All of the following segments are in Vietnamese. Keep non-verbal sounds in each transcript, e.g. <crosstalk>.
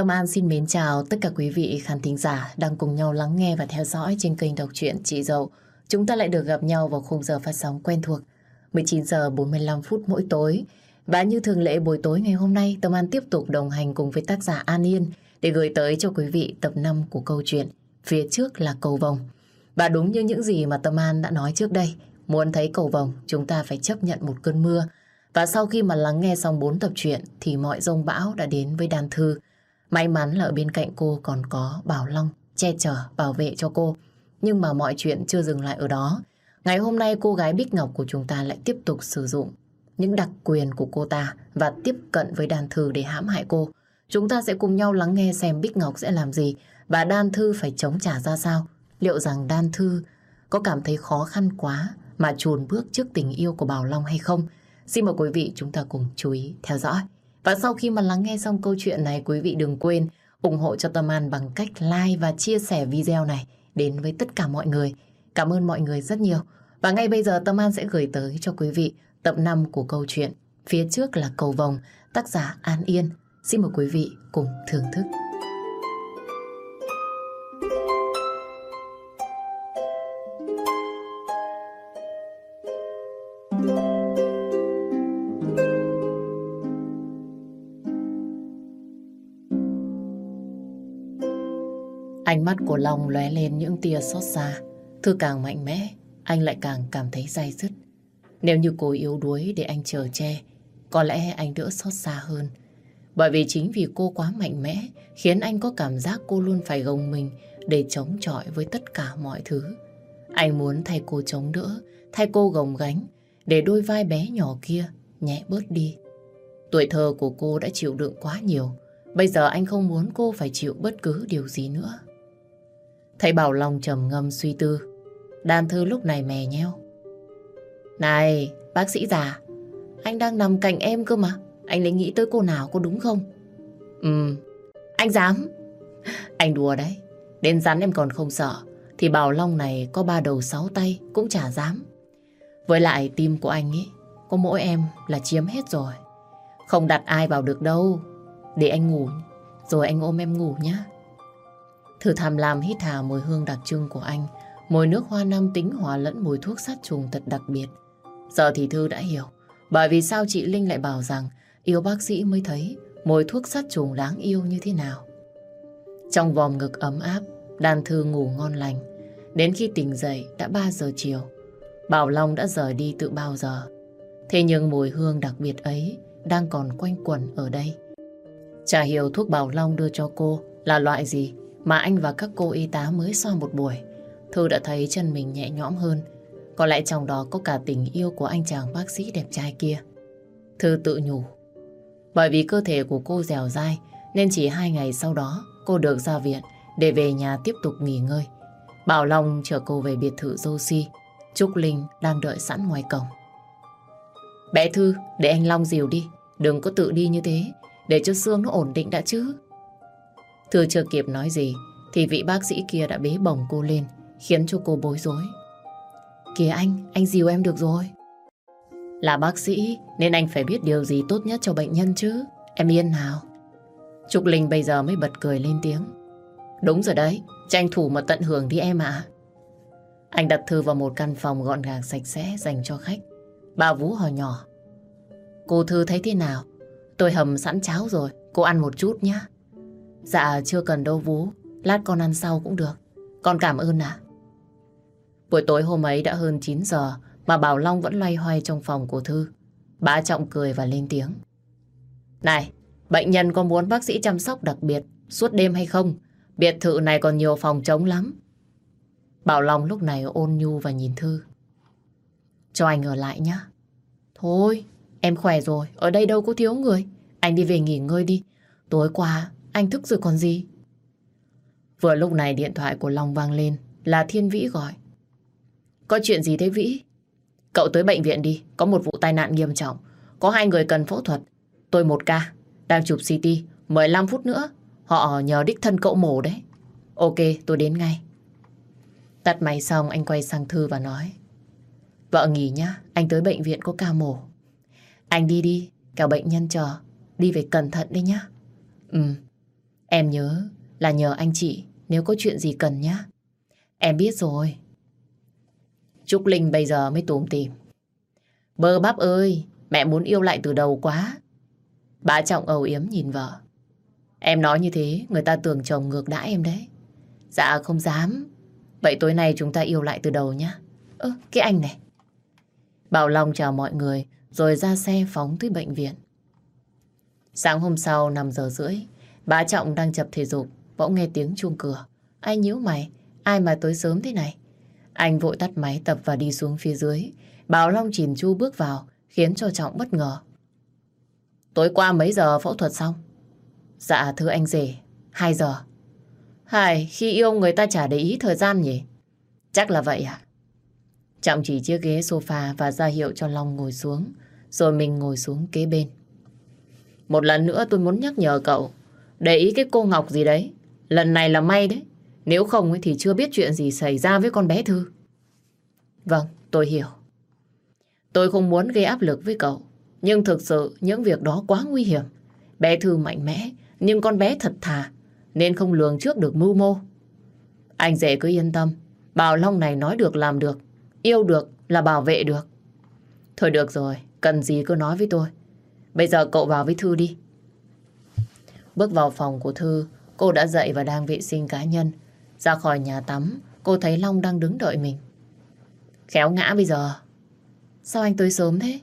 Tâm An xin mến chào tất cả quý vị khán thính giả đang cùng nhau lắng nghe và theo dõi trên kênh đọc truyện Chị Dậu. Chúng ta lại được gặp nhau vào khung giờ phát sóng quen thuộc 19 giờ 45 phút mỗi tối. Và như thường lệ buổi tối ngày hôm nay, Tâm An tiếp tục đồng hành cùng với tác giả An Yên để gửi tới cho quý vị tập 5 của câu chuyện Phía trước là cầu vồng. Và đúng như những gì mà Tâm An đã nói trước đây, muốn thấy cầu vồng chúng ta phải chấp nhận một cơn mưa. Và sau khi mà lắng nghe xong 4 tập truyện thì mọi rông bão đã đến với đàn thư. May mắn là ở bên cạnh cô còn có Bảo Long che chở, bảo vệ cho cô. Nhưng mà mọi chuyện chưa dừng lại ở đó. Ngày hôm nay cô gái Bích Ngọc của chúng ta lại tiếp tục sử dụng những đặc quyền của cô ta và tiếp cận với đàn thư để hãm hại cô. Chúng ta sẽ cùng nhau lắng nghe xem Bích Ngọc sẽ làm gì và đan thư phải chống trả ra sao. Liệu rằng đan thư có cảm thấy khó khăn quá mà chuồn bước trước tình yêu của Bảo Long hay không? Xin mời quý vị chúng ta cùng chú ý theo dõi. Và sau khi mà lắng nghe xong câu chuyện này, quý vị đừng quên ủng hộ cho Tâm An bằng cách like và chia sẻ video này đến với tất cả mọi người. Cảm ơn mọi người rất nhiều. Và ngay bây giờ Tâm An sẽ gửi tới cho quý vị tập 5 của câu chuyện Phía trước là cầu vồng, tác giả An Yên. Xin mời quý vị cùng thưởng thức. Ánh mắt của Long lóe lên những tia xót xa. Thư càng mạnh mẽ, anh lại càng cảm thấy dai dứt. Nếu như cô yếu đuối để anh chờ che, có lẽ anh đỡ xót xa hơn. Bởi vì chính vì cô quá mạnh mẽ, khiến anh có cảm giác cô luôn phải gồng mình để chống chọi với tất cả mọi thứ. Anh muốn thay cô chống đỡ, thay cô gồng gánh, để đôi vai bé nhỏ kia nhẹ bớt đi. Tuổi thơ của cô đã chịu đựng quá nhiều, bây giờ anh không muốn cô phải chịu bất cứ điều gì nữa. Thấy Bảo Long trầm ngâm suy tư, đàn thư lúc này mè nheo. Này, bác sĩ già, anh đang nằm cạnh em cơ mà. Anh lại nghĩ tới cô nào có đúng không? Ừ, anh dám. <laughs> Anh đùa đấy. Đến rắn em còn không sợ. Thì Bảo Long này có ba đầu sáu tay cũng chả dám. Với lại tim của anh ấy, có mỗi em là chiếm hết rồi. Không đặt ai vào được đâu. Để anh ngủ, rồi anh ôm em ngủ nhé. Thử tham lam hít hà mùi hương đặc trưng của anh. Mùi nước hoa nam tính hòa lẫn mùi thuốc sát trùng thật đặc biệt. Giờ thì Thư đã hiểu. Bởi vì sao chị Linh lại bảo rằng yêu bác sĩ mới thấy mùi thuốc sát trùng đáng yêu như thế nào. Trong vòng ngực ấm áp, đàn Thư ngủ ngon lành. Đến khi tỉnh dậy đã 3 giờ chiều. Bảo Long đã rời đi từ bao giờ. Thế nhưng mùi hương đặc biệt ấy đang còn quanh quẩn ở đây. Chả hiểu thuốc Bảo Long đưa cho cô là loại gì mà anh và các cô y tá mới xoa một buổi. Thư đã thấy chân mình nhẹ nhõm hơn. Có lẽ trong đó có cả tình yêu của anh chàng bác sĩ đẹp trai kia. Thư tự nhủ. Bởi vì cơ thể của cô dẻo dai nên chỉ hai ngày sau đó cô được ra viện để về nhà tiếp tục nghỉ ngơi. Bảo Long chở cô về biệt thự Josie. Trúc Linh đang đợi sẵn ngoài cổng. Bé Thư, để anh Long dìu đi. Đừng có tự đi như thế. Để cho xương nó ổn định đã chứ. Thư chưa kịp nói gì thì vị bác sĩ kia đã bế bổng cô lên khiến cho cô bối rối. Kìa anh, anh dìu em được rồi. Là bác sĩ nên anh phải biết điều gì tốt nhất cho bệnh nhân chứ. Em yên nào. trục Linh bây giờ mới bật cười lên tiếng. Đúng rồi đấy, tranh thủ mà tận hưởng đi em ạ. Anh đặt Thư vào một căn phòng gọn gàng sạch sẽ dành cho khách. Bà Vũ hỏi nhỏ. Cô Thư thấy thế nào? Tôi hầm sẵn cháo rồi, cô ăn một chút nhé. Dạ chưa cần đâu vú lát con ăn sau cũng được. Con cảm ơn ạ. Buổi tối hôm ấy đã hơn 9 giờ mà Bảo Long vẫn loay hoay trong phòng của Thư. Bá Trọng cười và lên tiếng. Này, bệnh nhân có muốn bác sĩ chăm sóc đặc biệt suốt đêm hay không? Biệt thự này còn nhiều phòng trống lắm. Bảo Long lúc này ôn nhu và nhìn Thư. Cho anh ở lại nhé. Thôi, em khỏe rồi, ở đây đâu có thiếu người. Anh đi về nghỉ ngơi đi. Tối qua, anh thức rồi còn gì. Vừa lúc này điện thoại của Long vang lên, là Thiên Vĩ gọi. Có chuyện gì thế Vĩ? Cậu tới bệnh viện đi, có một vụ tai nạn nghiêm trọng. Có hai người cần phẫu thuật. Tôi một ca, đang chụp CT, 15 phút nữa. Họ nhờ đích thân cậu mổ đấy. Ok, tôi đến ngay. Tắt máy xong anh quay sang Thư và nói. Vợ nghỉ nhá, anh tới bệnh viện có ca mổ. Anh đi đi, cả bệnh nhân chờ. Đi về cẩn thận đi nhá. Ừ, Em nhớ là nhờ anh chị nếu có chuyện gì cần nhá. Em biết rồi. Trúc Linh bây giờ mới tùm tìm. Bơ bắp ơi, mẹ muốn yêu lại từ đầu quá. Bà Trọng ầu yếm nhìn vợ. Em nói như thế, người ta tưởng chồng ngược đãi em đấy. Dạ không dám. Vậy tối nay chúng ta yêu lại từ đầu nhá. Ơ, cái anh này. Bảo Long chào mọi người, rồi ra xe phóng tới bệnh viện. Sáng hôm sau 5 giờ rưỡi, bà Trọng đang chập thể dục, bỗng nghe tiếng chuông cửa. Anh nhíu mày, ai mà tới sớm thế này? Anh vội tắt máy tập và đi xuống phía dưới. Bảo Long chìm chu bước vào, khiến cho Trọng bất ngờ. Tối qua mấy giờ phẫu thuật xong? Dạ thưa anh rể, 2 giờ. Hai, khi yêu người ta chả để ý thời gian nhỉ? Chắc là vậy à? Trọng chỉ chiếc ghế sofa và ra hiệu cho Long ngồi xuống, rồi mình ngồi xuống kế bên. Một lần nữa tôi muốn nhắc nhở cậu, để ý cái cô Ngọc gì đấy. Lần này là may đấy, nếu không thì chưa biết chuyện gì xảy ra với con bé Thư. Vâng, tôi hiểu. Tôi không muốn gây áp lực với cậu, nhưng thực sự những việc đó quá nguy hiểm. Bé Thư mạnh mẽ, nhưng con bé thật thà, nên không lường trước được mưu mô. Anh rể cứ yên tâm, Bảo Long này nói được làm được, yêu được là bảo vệ được. Thôi được rồi, cần gì cứ nói với tôi. Bây giờ cậu vào với Thư đi. Bước vào phòng của Thư, cô đã dậy và đang vệ sinh cá nhân. Ra khỏi nhà tắm, cô thấy Long đang đứng đợi mình. Khéo ngã bây giờ. Sao anh tới sớm thế?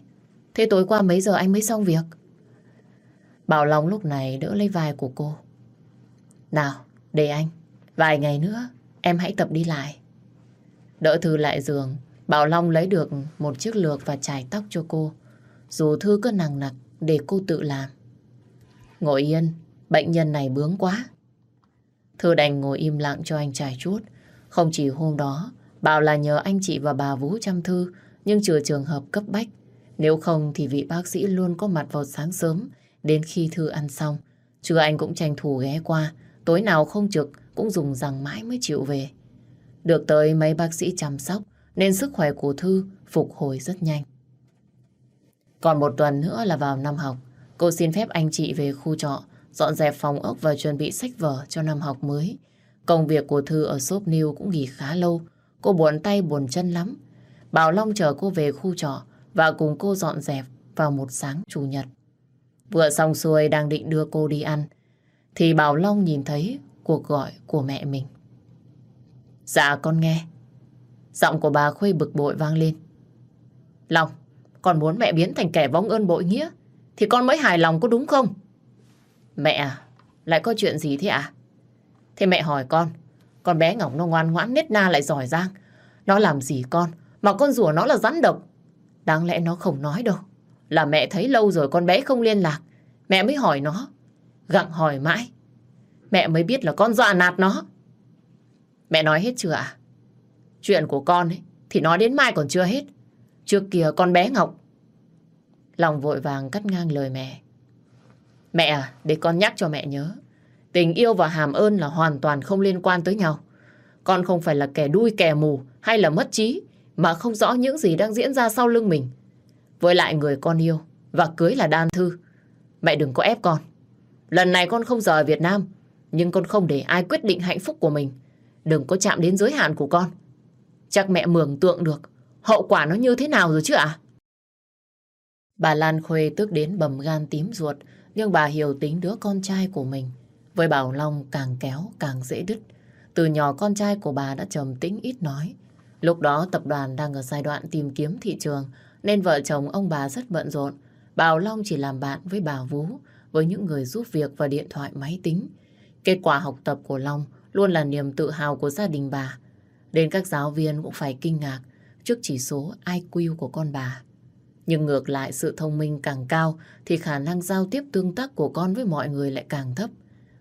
Thế tối qua mấy giờ anh mới xong việc? Bảo Long lúc này đỡ lấy vai của cô. Nào, để anh. Vài ngày nữa, em hãy tập đi lại. Đỡ Thư lại giường, Bảo Long lấy được một chiếc lược và chải tóc cho cô. Dù Thư cứ nằng nặc để cô tự làm. Ngồi yên, bệnh nhân này bướng quá. Thư đành ngồi im lặng cho anh trải chút. Không chỉ hôm đó, bảo là nhờ anh chị và bà Vũ chăm Thư, nhưng trừ trường hợp cấp bách. Nếu không thì vị bác sĩ luôn có mặt vào sáng sớm, đến khi Thư ăn xong. Trưa anh cũng tranh thủ ghé qua, tối nào không trực cũng dùng rằng mãi mới chịu về. Được tới mấy bác sĩ chăm sóc, nên sức khỏe của Thư phục hồi rất nhanh. Còn một tuần nữa là vào năm học, cô xin phép anh chị về khu trọ, dọn dẹp phòng ốc và chuẩn bị sách vở cho năm học mới. Công việc của Thư ở shop New cũng nghỉ khá lâu, cô buồn tay buồn chân lắm. Bảo Long chờ cô về khu trọ và cùng cô dọn dẹp vào một sáng chủ nhật. Vừa xong xuôi đang định đưa cô đi ăn, thì Bảo Long nhìn thấy cuộc gọi của mẹ mình. Dạ con nghe. Giọng của bà Khuê bực bội vang lên. Long, con muốn mẹ biến thành kẻ vong ơn bội nghĩa, thì con mới hài lòng có đúng không? Mẹ à, lại có chuyện gì thế ạ? À? Thế mẹ hỏi con, con bé Ngọc nó ngoan ngoãn nết na lại giỏi giang. Nó làm gì con, mà con rủa nó là rắn độc. Đáng lẽ nó không nói đâu. Là mẹ thấy lâu rồi con bé không liên lạc. Mẹ mới hỏi nó. Gặng hỏi mãi. Mẹ mới biết là con dọa nạt nó. Mẹ nói hết chưa ạ? Chuyện của con ấy, thì nói đến mai còn chưa hết. Trước kia con bé Ngọc. Lòng vội vàng cắt ngang lời mẹ. Mẹ à, để con nhắc cho mẹ nhớ. Tình yêu và hàm ơn là hoàn toàn không liên quan tới nhau. Con không phải là kẻ đuôi kẻ mù hay là mất trí mà không rõ những gì đang diễn ra sau lưng mình. Với lại người con yêu và cưới là Đan Thư. Mẹ đừng có ép con. Lần này con không rời Việt Nam nhưng con không để ai quyết định hạnh phúc của mình. Đừng có chạm đến giới hạn của con. Chắc mẹ mường tượng được hậu quả nó như thế nào rồi chứ ạ? Bà Lan Khuê tức đến bầm gan tím ruột nhưng bà hiểu tính đứa con trai của mình. Với Bảo Long càng kéo càng dễ đứt. Từ nhỏ con trai của bà đã trầm tĩnh ít nói. Lúc đó tập đoàn đang ở giai đoạn tìm kiếm thị trường nên vợ chồng ông bà rất bận rộn. Bảo Long chỉ làm bạn với bà Vú, với những người giúp việc và điện thoại máy tính. Kết quả học tập của Long luôn là niềm tự hào của gia đình bà. Đến các giáo viên cũng phải kinh ngạc trước chỉ số IQ của con bà. Nhưng ngược lại sự thông minh càng cao thì khả năng giao tiếp tương tác của con với mọi người lại càng thấp.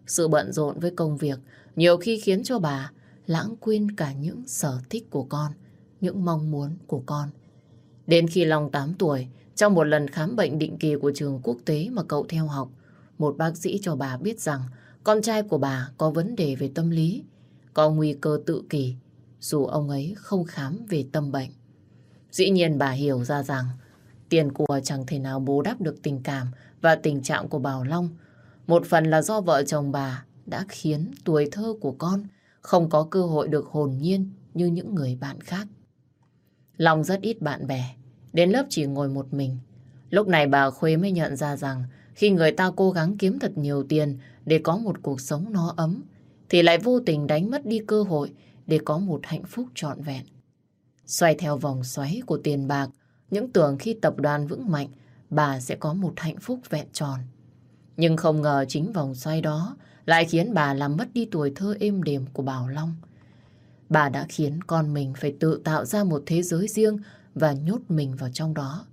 Sự bận rộn với công việc nhiều khi khiến cho bà lãng quên cả những sở thích của con, những mong muốn của con. Đến khi Long 8 tuổi, trong một lần khám bệnh định kỳ của trường quốc tế mà cậu theo học, một bác sĩ cho bà biết rằng con trai của bà có vấn đề về tâm lý, có nguy cơ tự kỷ, dù ông ấy không khám về tâm bệnh. Dĩ nhiên bà hiểu ra rằng tiền của chẳng thể nào bù đắp được tình cảm và tình trạng của Bảo Long. Một phần là do vợ chồng bà đã khiến tuổi thơ của con không có cơ hội được hồn nhiên như những người bạn khác. Long rất ít bạn bè, đến lớp chỉ ngồi một mình. Lúc này bà Khuê mới nhận ra rằng khi người ta cố gắng kiếm thật nhiều tiền để có một cuộc sống no ấm, thì lại vô tình đánh mất đi cơ hội để có một hạnh phúc trọn vẹn. Xoay theo vòng xoáy của tiền bạc, những tưởng khi tập đoàn vững mạnh, bà sẽ có một hạnh phúc vẹn tròn. Nhưng không ngờ chính vòng xoay đó lại khiến bà làm mất đi tuổi thơ êm đềm của Bảo Long. Bà đã khiến con mình phải tự tạo ra một thế giới riêng và nhốt mình vào trong đó.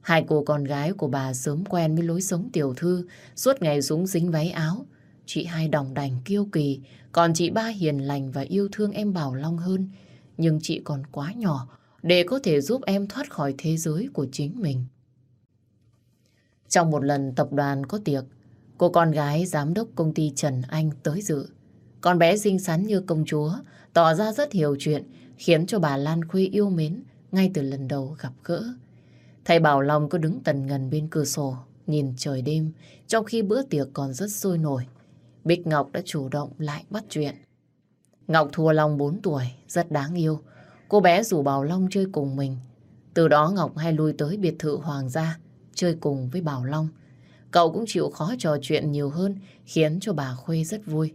Hai cô con gái của bà sớm quen với lối sống tiểu thư, suốt ngày rúng dính váy áo. Chị hai đồng đành kiêu kỳ, còn chị ba hiền lành và yêu thương em Bảo Long hơn. Nhưng chị còn quá nhỏ để có thể giúp em thoát khỏi thế giới của chính mình. Trong một lần tập đoàn có tiệc, cô con gái giám đốc công ty Trần Anh tới dự. Con bé xinh xắn như công chúa, tỏ ra rất hiểu chuyện, khiến cho bà Lan Khuê yêu mến ngay từ lần đầu gặp gỡ. Thầy Bảo Long cứ đứng tần ngần bên cửa sổ, nhìn trời đêm, trong khi bữa tiệc còn rất sôi nổi. Bích Ngọc đã chủ động lại bắt chuyện. Ngọc thua Long 4 tuổi, rất đáng yêu. Cô bé rủ Bảo Long chơi cùng mình. Từ đó Ngọc hay lui tới biệt thự Hoàng gia, chơi cùng với Bảo Long. Cậu cũng chịu khó trò chuyện nhiều hơn, khiến cho bà Khuê rất vui.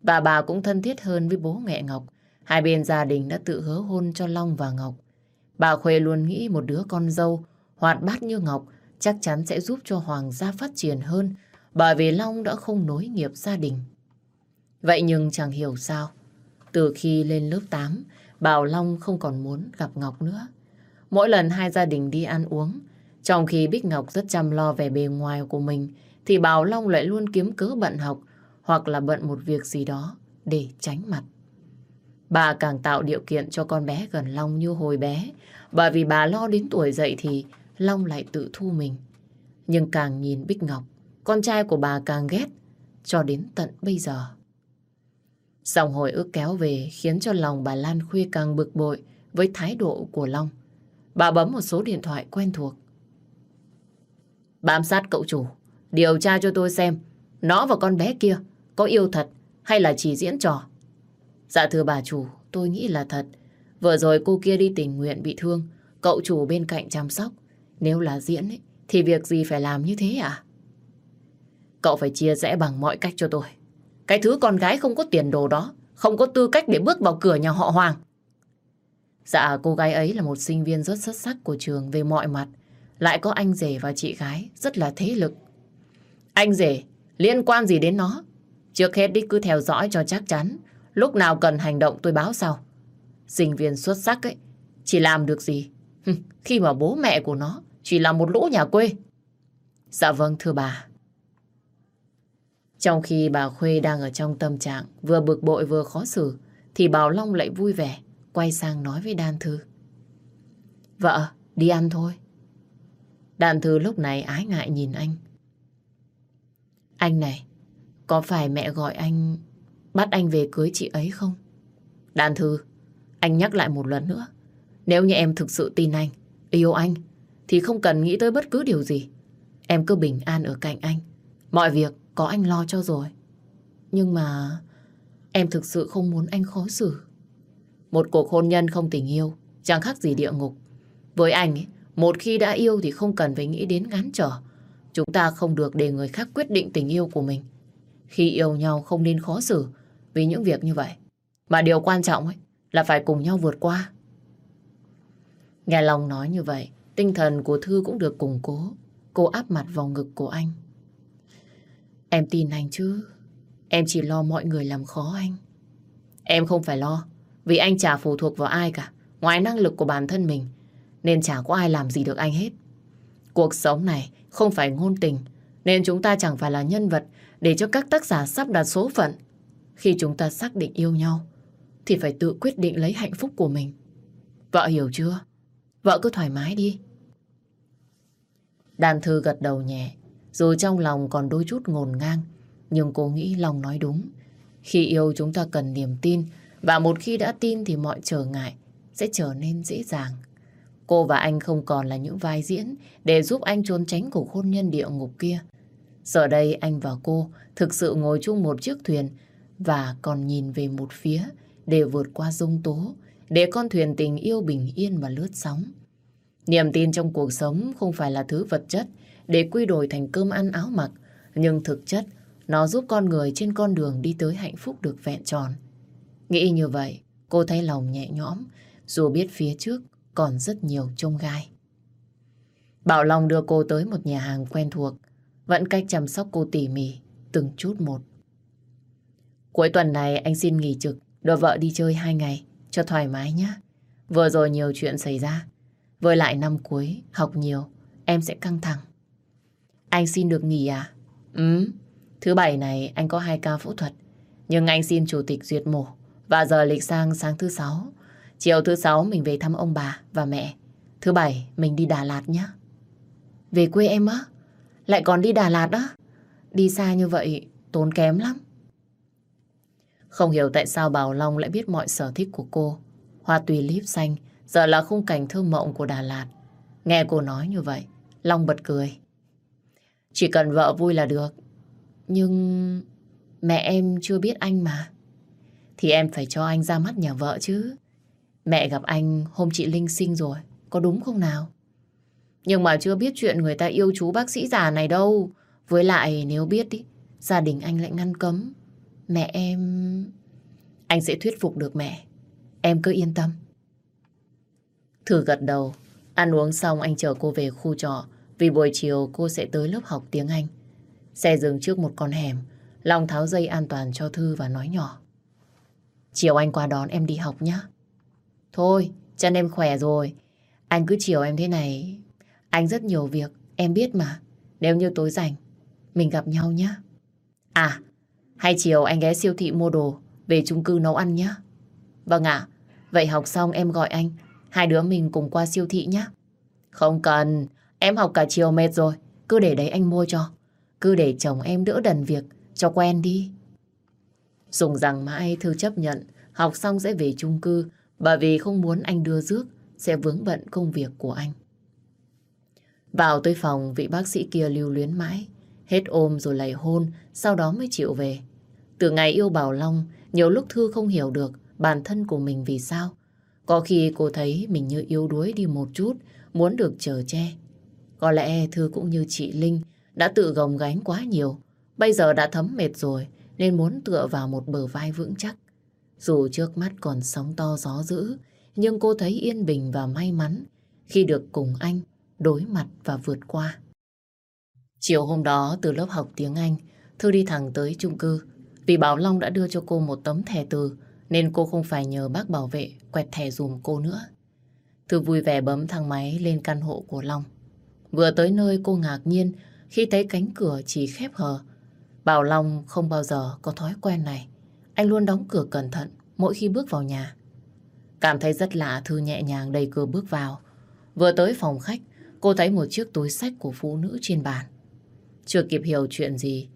Bà bà cũng thân thiết hơn với bố mẹ Ngọc. Hai bên gia đình đã tự hứa hôn cho Long và Ngọc. Bà Khuê luôn nghĩ một đứa con dâu hoạt bát như Ngọc chắc chắn sẽ giúp cho Hoàng gia phát triển hơn bởi vì Long đã không nối nghiệp gia đình. Vậy nhưng chẳng hiểu sao. Từ khi lên lớp 8, Bảo Long không còn muốn gặp Ngọc nữa. Mỗi lần hai gia đình đi ăn uống, trong khi Bích Ngọc rất chăm lo về bề ngoài của mình, thì Bảo Long lại luôn kiếm cớ bận học hoặc là bận một việc gì đó để tránh mặt. Bà càng tạo điều kiện cho con bé gần Long như hồi bé, bởi vì bà lo đến tuổi dậy thì Long lại tự thu mình. Nhưng càng nhìn Bích Ngọc, con trai của bà càng ghét, cho đến tận bây giờ. Dòng hồi ức kéo về khiến cho lòng bà Lan Khuê càng bực bội với thái độ của Long. Bà bấm một số điện thoại quen thuộc. Bám sát cậu chủ, điều tra cho tôi xem nó và con bé kia có yêu thật hay là chỉ diễn trò. Dạ thưa bà chủ, tôi nghĩ là thật. Vừa rồi cô kia đi tình nguyện bị thương, cậu chủ bên cạnh chăm sóc. Nếu là diễn ấy, thì việc gì phải làm như thế à? Cậu phải chia rẽ bằng mọi cách cho tôi. Cái thứ con gái không có tiền đồ đó, không có tư cách để bước vào cửa nhà họ Hoàng. Dạ, cô gái ấy là một sinh viên rất xuất sắc của trường về mọi mặt. Lại có anh rể và chị gái rất là thế lực. Anh rể, liên quan gì đến nó? Trước hết đi cứ theo dõi cho chắc chắn. Lúc nào cần hành động tôi báo sau. Sinh viên xuất sắc ấy, chỉ làm được gì? Khi mà bố mẹ của nó chỉ là một lũ nhà quê. Dạ vâng thưa bà. Trong khi bà Khuê đang ở trong tâm trạng vừa bực bội vừa khó xử, thì Bảo Long lại vui vẻ, quay sang nói với Đan Thư. Vợ, đi ăn thôi. Đan Thư lúc này ái ngại nhìn anh. Anh này, có phải mẹ gọi anh bắt anh về cưới chị ấy không? Đan Thư, anh nhắc lại một lần nữa. Nếu như em thực sự tin anh, yêu anh, thì không cần nghĩ tới bất cứ điều gì. Em cứ bình an ở cạnh anh. Mọi việc có anh lo cho rồi. Nhưng mà em thực sự không muốn anh khó xử. Một cuộc hôn nhân không tình yêu chẳng khác gì địa ngục. Với anh, một khi đã yêu thì không cần phải nghĩ đến ngán trở. Chúng ta không được để người khác quyết định tình yêu của mình. Khi yêu nhau không nên khó xử vì những việc như vậy. Mà điều quan trọng ấy là phải cùng nhau vượt qua. Nghe lòng nói như vậy, tinh thần của Thư cũng được củng cố. Cô áp mặt vào ngực của anh. Em tin anh chứ. Em chỉ lo mọi người làm khó anh. Em không phải lo. Vì anh chả phụ thuộc vào ai cả. Ngoài năng lực của bản thân mình. Nên chả có ai làm gì được anh hết. Cuộc sống này không phải ngôn tình. Nên chúng ta chẳng phải là nhân vật để cho các tác giả sắp đặt số phận. Khi chúng ta xác định yêu nhau thì phải tự quyết định lấy hạnh phúc của mình. Vợ hiểu chưa? Vợ cứ thoải mái đi. Đàn thư gật đầu nhẹ, dù trong lòng còn đôi chút ngồn ngang, nhưng cô nghĩ lòng nói đúng. Khi yêu chúng ta cần niềm tin, và một khi đã tin thì mọi trở ngại sẽ trở nên dễ dàng. Cô và anh không còn là những vai diễn để giúp anh trốn tránh cuộc hôn nhân địa ngục kia. Giờ đây anh và cô thực sự ngồi chung một chiếc thuyền và còn nhìn về một phía để vượt qua dung tố, để con thuyền tình yêu bình yên và lướt sóng. Niềm tin trong cuộc sống không phải là thứ vật chất để quy đổi thành cơm ăn áo mặc, nhưng thực chất nó giúp con người trên con đường đi tới hạnh phúc được vẹn tròn. Nghĩ như vậy, cô thấy lòng nhẹ nhõm, dù biết phía trước còn rất nhiều trông gai. Bảo Long đưa cô tới một nhà hàng quen thuộc, vẫn cách chăm sóc cô tỉ mỉ, từng chút một. Cuối tuần này anh xin nghỉ trực, đưa vợ đi chơi hai ngày, cho thoải mái nhé. Vừa rồi nhiều chuyện xảy ra, với lại năm cuối, học nhiều, em sẽ căng thẳng. Anh xin được nghỉ à? Ừ, thứ bảy này anh có hai ca phẫu thuật, nhưng anh xin chủ tịch duyệt mổ, và giờ lịch sang sáng thứ sáu. Chiều thứ sáu mình về thăm ông bà và mẹ. Thứ bảy mình đi Đà Lạt nhé. Về quê em á? Lại còn đi Đà Lạt á? Đi xa như vậy tốn kém lắm. Không hiểu tại sao Bảo Long lại biết mọi sở thích của cô. Hoa tùy líp xanh giờ là khung cảnh thơ mộng của Đà Lạt. Nghe cô nói như vậy, Long bật cười. Chỉ cần vợ vui là được. Nhưng mẹ em chưa biết anh mà. Thì em phải cho anh ra mắt nhà vợ chứ. Mẹ gặp anh hôm chị Linh sinh rồi, có đúng không nào? Nhưng mà chưa biết chuyện người ta yêu chú bác sĩ già này đâu. Với lại nếu biết đi, gia đình anh lại ngăn cấm. Mẹ em... Anh sẽ thuyết phục được mẹ. Em cứ yên tâm. Thử gật đầu. Ăn uống xong anh chở cô về khu trọ. Vì buổi chiều cô sẽ tới lớp học tiếng Anh. Xe dừng trước một con hẻm. Long tháo dây an toàn cho Thư và nói nhỏ. Chiều anh qua đón em đi học nhé. Thôi, chân em khỏe rồi. Anh cứ chiều em thế này. Anh rất nhiều việc, em biết mà. Nếu như tối rảnh, mình gặp nhau nhé. À, hay chiều anh ghé siêu thị mua đồ, về chung cư nấu ăn nhé. Vâng ạ, vậy học xong em gọi anh. Hai đứa mình cùng qua siêu thị nhé. Không cần, em học cả chiều mệt rồi. Cứ để đấy anh mua cho. Cứ để chồng em đỡ đần việc, cho quen đi. Dùng rằng mãi Thư chấp nhận học xong sẽ về chung cư bởi vì không muốn anh đưa rước sẽ vướng bận công việc của anh. Vào tới phòng vị bác sĩ kia lưu luyến mãi hết ôm rồi lầy hôn sau đó mới chịu về. Từ ngày yêu Bảo Long nhiều lúc Thư không hiểu được bản thân của mình vì sao. Có khi cô thấy mình như yếu đuối đi một chút muốn được chờ che. Có lẽ Thư cũng như chị Linh đã tự gồng gánh quá nhiều bây giờ đã thấm mệt rồi nên muốn tựa vào một bờ vai vững chắc. Dù trước mắt còn sóng to gió dữ, nhưng cô thấy yên bình và may mắn khi được cùng anh đối mặt và vượt qua. Chiều hôm đó từ lớp học tiếng Anh, Thư đi thẳng tới chung cư. Vì Bảo Long đã đưa cho cô một tấm thẻ từ nên cô không phải nhờ bác bảo vệ quẹt thẻ dùm cô nữa. Thư vui vẻ bấm thang máy lên căn hộ của Long. Vừa tới nơi cô ngạc nhiên khi thấy cánh cửa chỉ khép hờ Bảo Long không bao giờ có thói quen này. Anh luôn đóng cửa cẩn thận mỗi khi bước vào nhà. Cảm thấy rất lạ Thư nhẹ nhàng đẩy cửa bước vào. Vừa tới phòng khách, cô thấy một chiếc túi sách của phụ nữ trên bàn. Chưa kịp hiểu chuyện gì,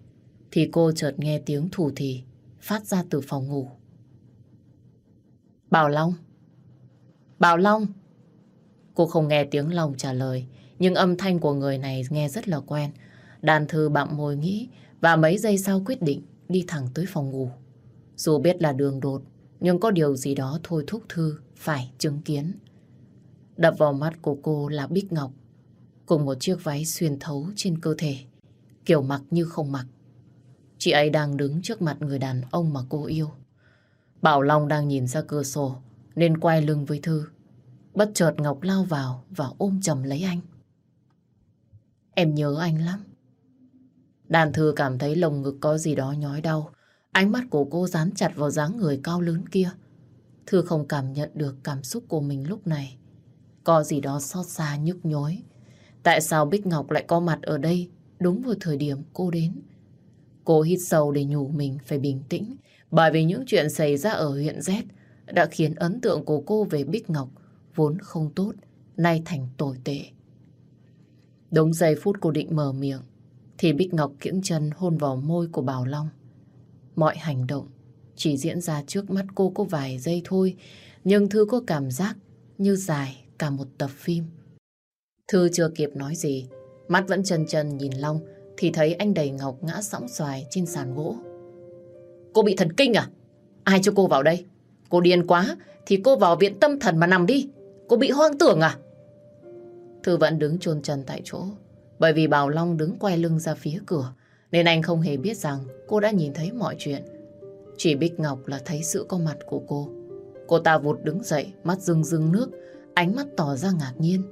thì cô chợt nghe tiếng thủ thì phát ra từ phòng ngủ. Bảo Long! Bảo Long! Cô không nghe tiếng Long trả lời, nhưng âm thanh của người này nghe rất là quen. Đàn thư bặm môi nghĩ và mấy giây sau quyết định đi thẳng tới phòng ngủ. Dù biết là đường đột, nhưng có điều gì đó thôi thúc Thư phải chứng kiến. Đập vào mắt của cô là Bích Ngọc, cùng một chiếc váy xuyên thấu trên cơ thể, kiểu mặc như không mặc. Chị ấy đang đứng trước mặt người đàn ông mà cô yêu. Bảo Long đang nhìn ra cửa sổ, nên quay lưng với Thư. Bất chợt Ngọc lao vào và ôm chầm lấy anh. Em nhớ anh lắm. Đàn thư cảm thấy lồng ngực có gì đó nhói đau. Ánh mắt của cô dán chặt vào dáng người cao lớn kia. Thư không cảm nhận được cảm xúc của mình lúc này. Có gì đó xót xa nhức nhối. Tại sao Bích Ngọc lại có mặt ở đây đúng vào thời điểm cô đến? Cô hít sâu để nhủ mình phải bình tĩnh. Bởi vì những chuyện xảy ra ở huyện Z đã khiến ấn tượng của cô về Bích Ngọc vốn không tốt, nay thành tồi tệ. Đúng giây phút cô định mở miệng, thì Bích Ngọc kiễng chân hôn vào môi của Bảo Long. Mọi hành động chỉ diễn ra trước mắt cô có vài giây thôi, nhưng Thư có cảm giác như dài cả một tập phim. Thư chưa kịp nói gì, mắt vẫn chân chân nhìn Long thì thấy anh đầy Ngọc ngã sóng xoài trên sàn gỗ. Cô bị thần kinh à? Ai cho cô vào đây? Cô điên quá thì cô vào viện tâm thần mà nằm đi. Cô bị hoang tưởng à? Thư vẫn đứng chôn chân tại chỗ. Bởi vì Bảo Long đứng quay lưng ra phía cửa nên anh không hề biết rằng cô đã nhìn thấy mọi chuyện. Chỉ Bích Ngọc là thấy sự có mặt của cô. Cô ta vụt đứng dậy, mắt rưng rưng nước, ánh mắt tỏ ra ngạc nhiên.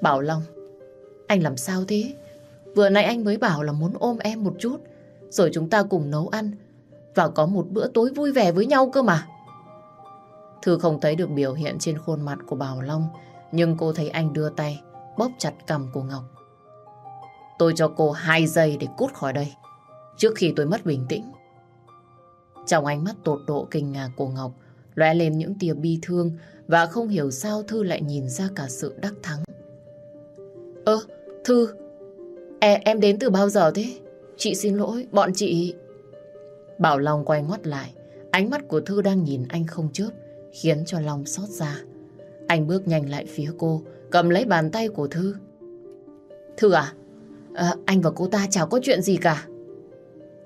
Bảo Long, anh làm sao thế? Vừa nãy anh mới bảo là muốn ôm em một chút, rồi chúng ta cùng nấu ăn và có một bữa tối vui vẻ với nhau cơ mà. Thư không thấy được biểu hiện trên khuôn mặt của Bảo Long, nhưng cô thấy anh đưa tay, bóp chặt cầm của Ngọc. Tôi cho cô hai giây để cút khỏi đây, trước khi tôi mất bình tĩnh. Trong ánh mắt tột độ kinh ngạc của Ngọc, lóe lên những tia bi thương và không hiểu sao Thư lại nhìn ra cả sự đắc thắng. Ơ, Thư, em, em đến từ bao giờ thế? Chị xin lỗi, bọn chị... Bảo Long quay ngoắt lại, ánh mắt của Thư đang nhìn anh không chớp, khiến cho Long xót ra. Anh bước nhanh lại phía cô, cầm lấy bàn tay của Thư. Thư à, à anh và cô ta chả có chuyện gì cả.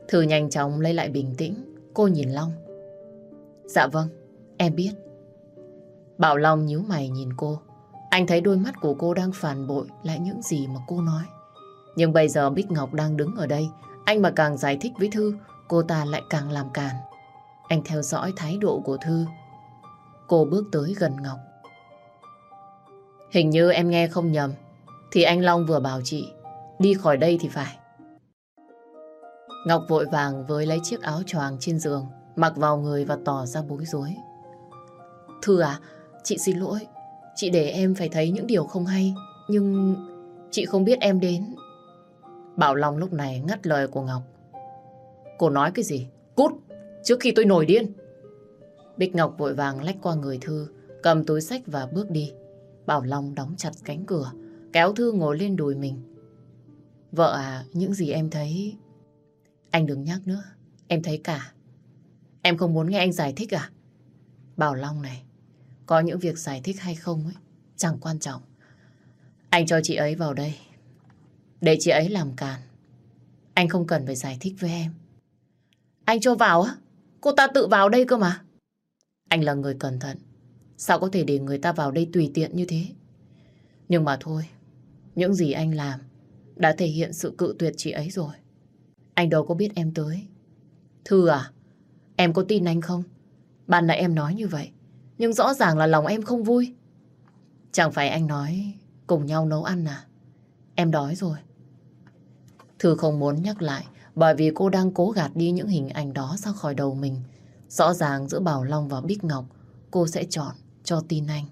Thư nhanh chóng lấy lại bình tĩnh, cô nhìn Long. Dạ vâng, em biết. Bảo Long nhíu mày nhìn cô. Anh thấy đôi mắt của cô đang phản bội lại những gì mà cô nói. Nhưng bây giờ Bích Ngọc đang đứng ở đây, anh mà càng giải thích với Thư, cô ta lại càng làm càn. Anh theo dõi thái độ của Thư. Cô bước tới gần Ngọc. Hình như em nghe không nhầm, thì anh Long vừa bảo chị đi khỏi đây thì phải. Ngọc vội vàng với lấy chiếc áo choàng trên giường, mặc vào người và tỏ ra bối rối. Thư à, chị xin lỗi, chị để em phải thấy những điều không hay, nhưng chị không biết em đến. Bảo Long lúc này ngắt lời của Ngọc. Cô nói cái gì? Cút, trước khi tôi nổi điên. Bích Ngọc vội vàng lách qua người Thư, cầm túi sách và bước đi. Bảo Long đóng chặt cánh cửa, kéo Thư ngồi lên đùi mình. Vợ à, những gì em thấy... Anh đừng nhắc nữa, em thấy cả. Em không muốn nghe anh giải thích à? Bảo Long này, có những việc giải thích hay không ấy, chẳng quan trọng. Anh cho chị ấy vào đây, để chị ấy làm càn. Anh không cần phải giải thích với em. Anh cho vào á? Cô ta tự vào đây cơ mà. Anh là người cẩn thận. Sao có thể để người ta vào đây tùy tiện như thế? Nhưng mà thôi, những gì anh làm đã thể hiện sự cự tuyệt chị ấy rồi. Anh đâu có biết em tới. Thư à, em có tin anh không? Ban nãy em nói như vậy, nhưng rõ ràng là lòng em không vui. Chẳng phải anh nói cùng nhau nấu ăn à? Em đói rồi. Thư không muốn nhắc lại bởi vì cô đang cố gạt đi những hình ảnh đó ra khỏi đầu mình. Rõ ràng giữa Bảo Long và Bích Ngọc cô sẽ chọn cho tin anh.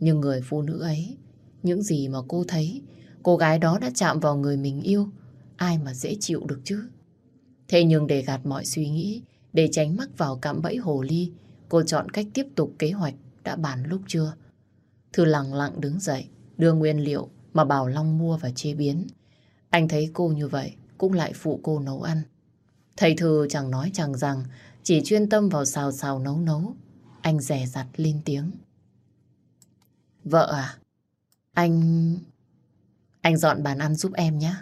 Nhưng người phụ nữ ấy, những gì mà cô thấy, cô gái đó đã chạm vào người mình yêu, ai mà dễ chịu được chứ. Thế nhưng để gạt mọi suy nghĩ, để tránh mắc vào cạm bẫy hồ ly, cô chọn cách tiếp tục kế hoạch đã bàn lúc chưa. Thư lặng lặng đứng dậy, đưa nguyên liệu mà Bảo Long mua và chế biến. Anh thấy cô như vậy, cũng lại phụ cô nấu ăn. Thầy Thư chẳng nói chẳng rằng, chỉ chuyên tâm vào xào xào nấu nấu. Anh rẻ rặt lên tiếng. Vợ à, anh... Anh dọn bàn ăn giúp em nhé.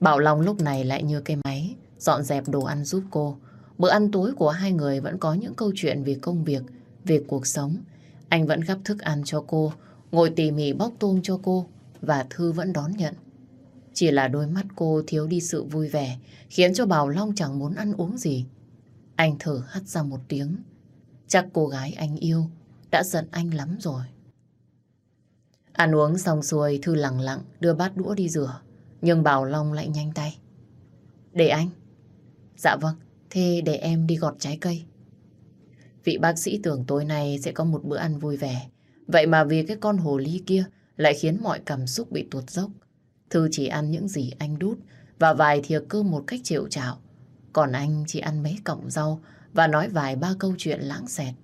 Bảo Long lúc này lại như cây máy, dọn dẹp đồ ăn giúp cô. Bữa ăn tối của hai người vẫn có những câu chuyện về công việc, về cuộc sống. Anh vẫn gắp thức ăn cho cô, ngồi tỉ mỉ bóc tôm cho cô và Thư vẫn đón nhận. Chỉ là đôi mắt cô thiếu đi sự vui vẻ, khiến cho Bảo Long chẳng muốn ăn uống gì. Anh thở hắt ra một tiếng. Chắc cô gái anh yêu đã giận anh lắm rồi. Ăn uống xong xuôi, Thư lặng lặng đưa bát đũa đi rửa. Nhưng Bảo Long lại nhanh tay. Để anh. Dạ vâng, thế để em đi gọt trái cây. Vị bác sĩ tưởng tối nay sẽ có một bữa ăn vui vẻ. Vậy mà vì cái con hồ ly kia lại khiến mọi cảm xúc bị tuột dốc. Thư chỉ ăn những gì anh đút và vài thìa cơm một cách chịu chạo. Còn anh chỉ ăn mấy cọng rau và nói vài ba câu chuyện lãng xẹt.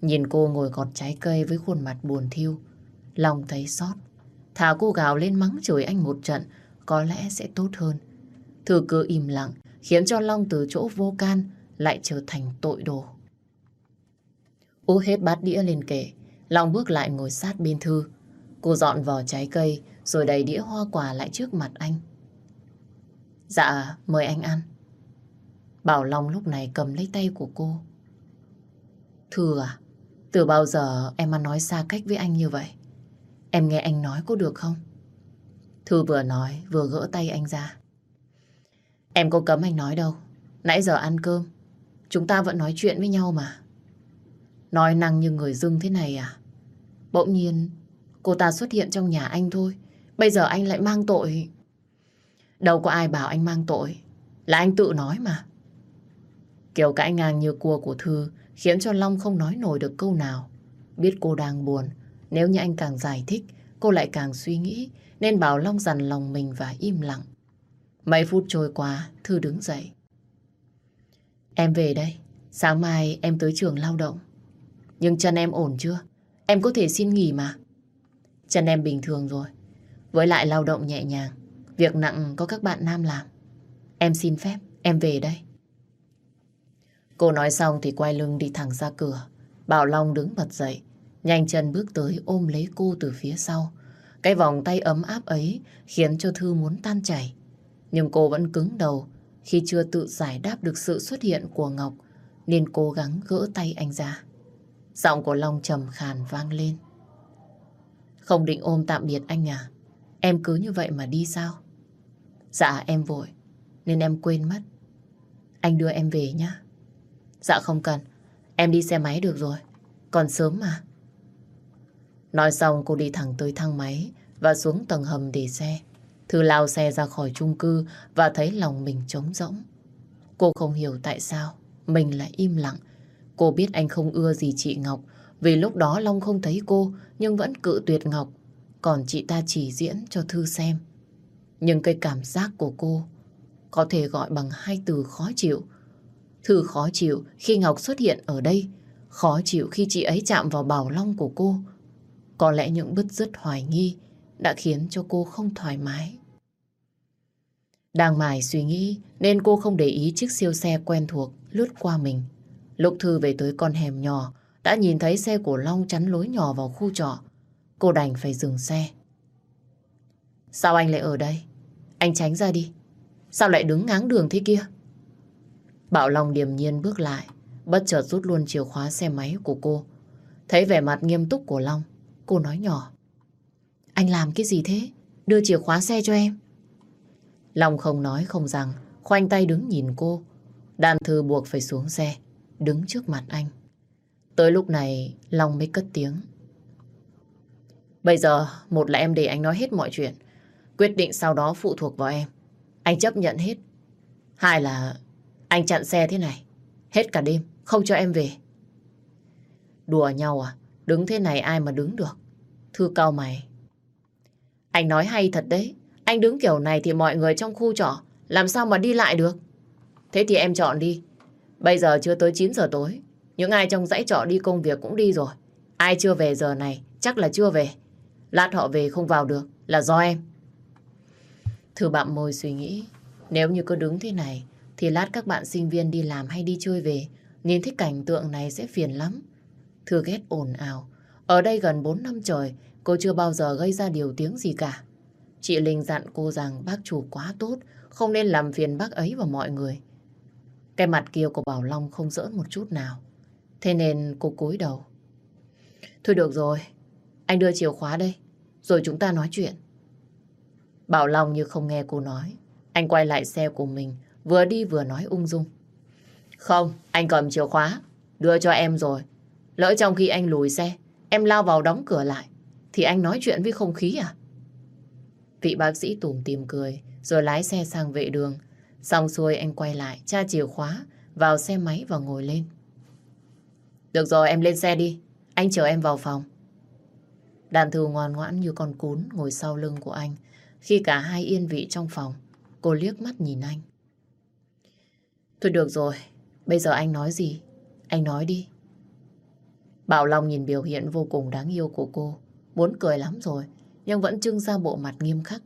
Nhìn cô ngồi gọt trái cây với khuôn mặt buồn thiêu, lòng thấy xót. Thả cô gào lên mắng chửi anh một trận, có lẽ sẽ tốt hơn. Thư cứ im lặng, khiến cho Long từ chỗ vô can lại trở thành tội đồ. Ú hết bát đĩa lên kệ, Long bước lại ngồi sát bên Thư. Cô dọn vỏ trái cây rồi đầy đĩa hoa quả lại trước mặt anh. Dạ, mời anh ăn. Bảo Long lúc này cầm lấy tay của cô. Thư à, từ bao giờ em ăn nói xa cách với anh như vậy? Em nghe anh nói có được không? Thư vừa nói vừa gỡ tay anh ra. Em có cấm anh nói đâu. Nãy giờ ăn cơm, chúng ta vẫn nói chuyện với nhau mà. Nói năng như người dưng thế này à? Bỗng nhiên, cô ta xuất hiện trong nhà anh thôi. Bây giờ anh lại mang tội. Đâu có ai bảo anh mang tội. Là anh tự nói mà. Kiểu cãi ngang như cua của Thư khiến cho Long không nói nổi được câu nào. Biết cô đang buồn, nếu như anh càng giải thích, cô lại càng suy nghĩ, nên bảo Long dằn lòng mình và im lặng. Mấy phút trôi qua, Thư đứng dậy. Em về đây, sáng mai em tới trường lao động. Nhưng chân em ổn chưa? Em có thể xin nghỉ mà. Chân em bình thường rồi. Với lại lao động nhẹ nhàng, việc nặng có các bạn nam làm. Em xin phép, em về đây. Cô nói xong thì quay lưng đi thẳng ra cửa. Bảo Long đứng bật dậy, nhanh chân bước tới ôm lấy cô từ phía sau. Cái vòng tay ấm áp ấy khiến cho Thư muốn tan chảy. Nhưng cô vẫn cứng đầu khi chưa tự giải đáp được sự xuất hiện của Ngọc nên cố gắng gỡ tay anh ra. Giọng của Long trầm khàn vang lên. Không định ôm tạm biệt anh à? Em cứ như vậy mà đi sao? Dạ em vội nên em quên mất. Anh đưa em về nhá. Dạ không cần. Em đi xe máy được rồi. Còn sớm mà. Nói xong cô đi thẳng tới thang máy và xuống tầng hầm để xe. Thư lao xe ra khỏi chung cư và thấy lòng mình trống rỗng. Cô không hiểu tại sao mình lại im lặng. Cô biết anh không ưa gì chị Ngọc, vì lúc đó Long không thấy cô, nhưng vẫn cự tuyệt Ngọc. Còn chị ta chỉ diễn cho Thư xem. Nhưng cái cảm giác của cô có thể gọi bằng hai từ khó chịu. Thư khó chịu khi Ngọc xuất hiện ở đây. Khó chịu khi chị ấy chạm vào bào long của cô. Có lẽ những bứt rứt hoài nghi đã khiến cho cô không thoải mái. Đang mải suy nghĩ nên cô không để ý chiếc siêu xe quen thuộc lướt qua mình. Lúc Thư về tới con hẻm nhỏ, đã nhìn thấy xe của Long chắn lối nhỏ vào khu trọ. Cô đành phải dừng xe. Sao anh lại ở đây? Anh tránh ra đi. Sao lại đứng ngáng đường thế kia? Bảo Long điềm nhiên bước lại, bất chợt rút luôn chìa khóa xe máy của cô. Thấy vẻ mặt nghiêm túc của Long, cô nói nhỏ. Anh làm cái gì thế? Đưa chìa khóa xe cho em. Long không nói không rằng, khoanh tay đứng nhìn cô. Đàn thư buộc phải xuống xe, đứng trước mặt anh. Tới lúc này, Long mới cất tiếng. Bây giờ, một là em để anh nói hết mọi chuyện. Quyết định sau đó phụ thuộc vào em. Anh chấp nhận hết. Hai là anh chặn xe thế này. Hết cả đêm, không cho em về. Đùa nhau à? Đứng thế này ai mà đứng được? Thư cao mày. Anh nói hay thật đấy. Anh đứng kiểu này thì mọi người trong khu trọ làm sao mà đi lại được? Thế thì em chọn đi. Bây giờ chưa tới 9 giờ tối. Những ai trong dãy trọ đi công việc cũng đi rồi. Ai chưa về giờ này chắc là chưa về. Lát họ về không vào được là do em. Thư bạm môi suy nghĩ. Nếu như cứ đứng thế này thì lát các bạn sinh viên đi làm hay đi chơi về nhìn thấy cảnh tượng này sẽ phiền lắm. Thư ghét ồn ào. Ở đây gần 4 năm trời cô chưa bao giờ gây ra điều tiếng gì cả. Chị Linh dặn cô rằng bác chủ quá tốt không nên làm phiền bác ấy và mọi người. Cái mặt kia của Bảo Long không giỡn một chút nào. Thế nên cô cúi đầu. Thôi được rồi, anh đưa chìa khóa đây, rồi chúng ta nói chuyện. Bảo Long như không nghe cô nói. Anh quay lại xe của mình, vừa đi vừa nói ung dung. Không, anh cầm chìa khóa, đưa cho em rồi. Lỡ trong khi anh lùi xe, em lao vào đóng cửa lại, thì anh nói chuyện với không khí à? Vị bác sĩ tủm tìm cười, rồi lái xe sang vệ đường. Xong xuôi anh quay lại, tra chìa khóa, vào xe máy và ngồi lên. Được rồi, em lên xe đi. Anh chờ em vào phòng. Đàn thư ngoan ngoãn như con cún ngồi sau lưng của anh. Khi cả hai yên vị trong phòng, cô liếc mắt nhìn anh. Thôi được rồi, bây giờ anh nói gì? Anh nói đi. Bảo Long nhìn biểu hiện vô cùng đáng yêu của cô. Muốn cười lắm rồi, nhưng vẫn trưng ra bộ mặt nghiêm khắc.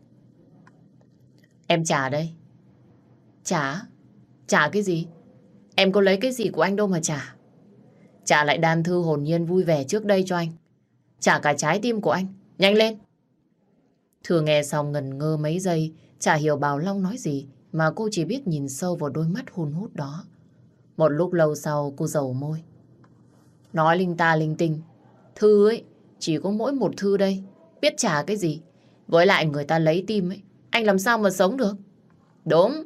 Em trả đây. Trả? Trả cái gì? Em có lấy cái gì của anh đâu mà trả. Trả lại đàn thư hồn nhiên vui vẻ trước đây cho anh. Trả cả trái tim của anh, Nhanh lên! Thừa nghe xong ngần ngơ mấy giây, chả hiểu Bảo Long nói gì, mà cô chỉ biết nhìn sâu vào đôi mắt hôn hút đó. Một lúc lâu sau cô dầu môi. Nói linh ta linh tinh. Thư ấy, chỉ có mỗi một thư đây. Biết trả cái gì. Với lại người ta lấy tim ấy. Anh làm sao mà sống được? Đúng.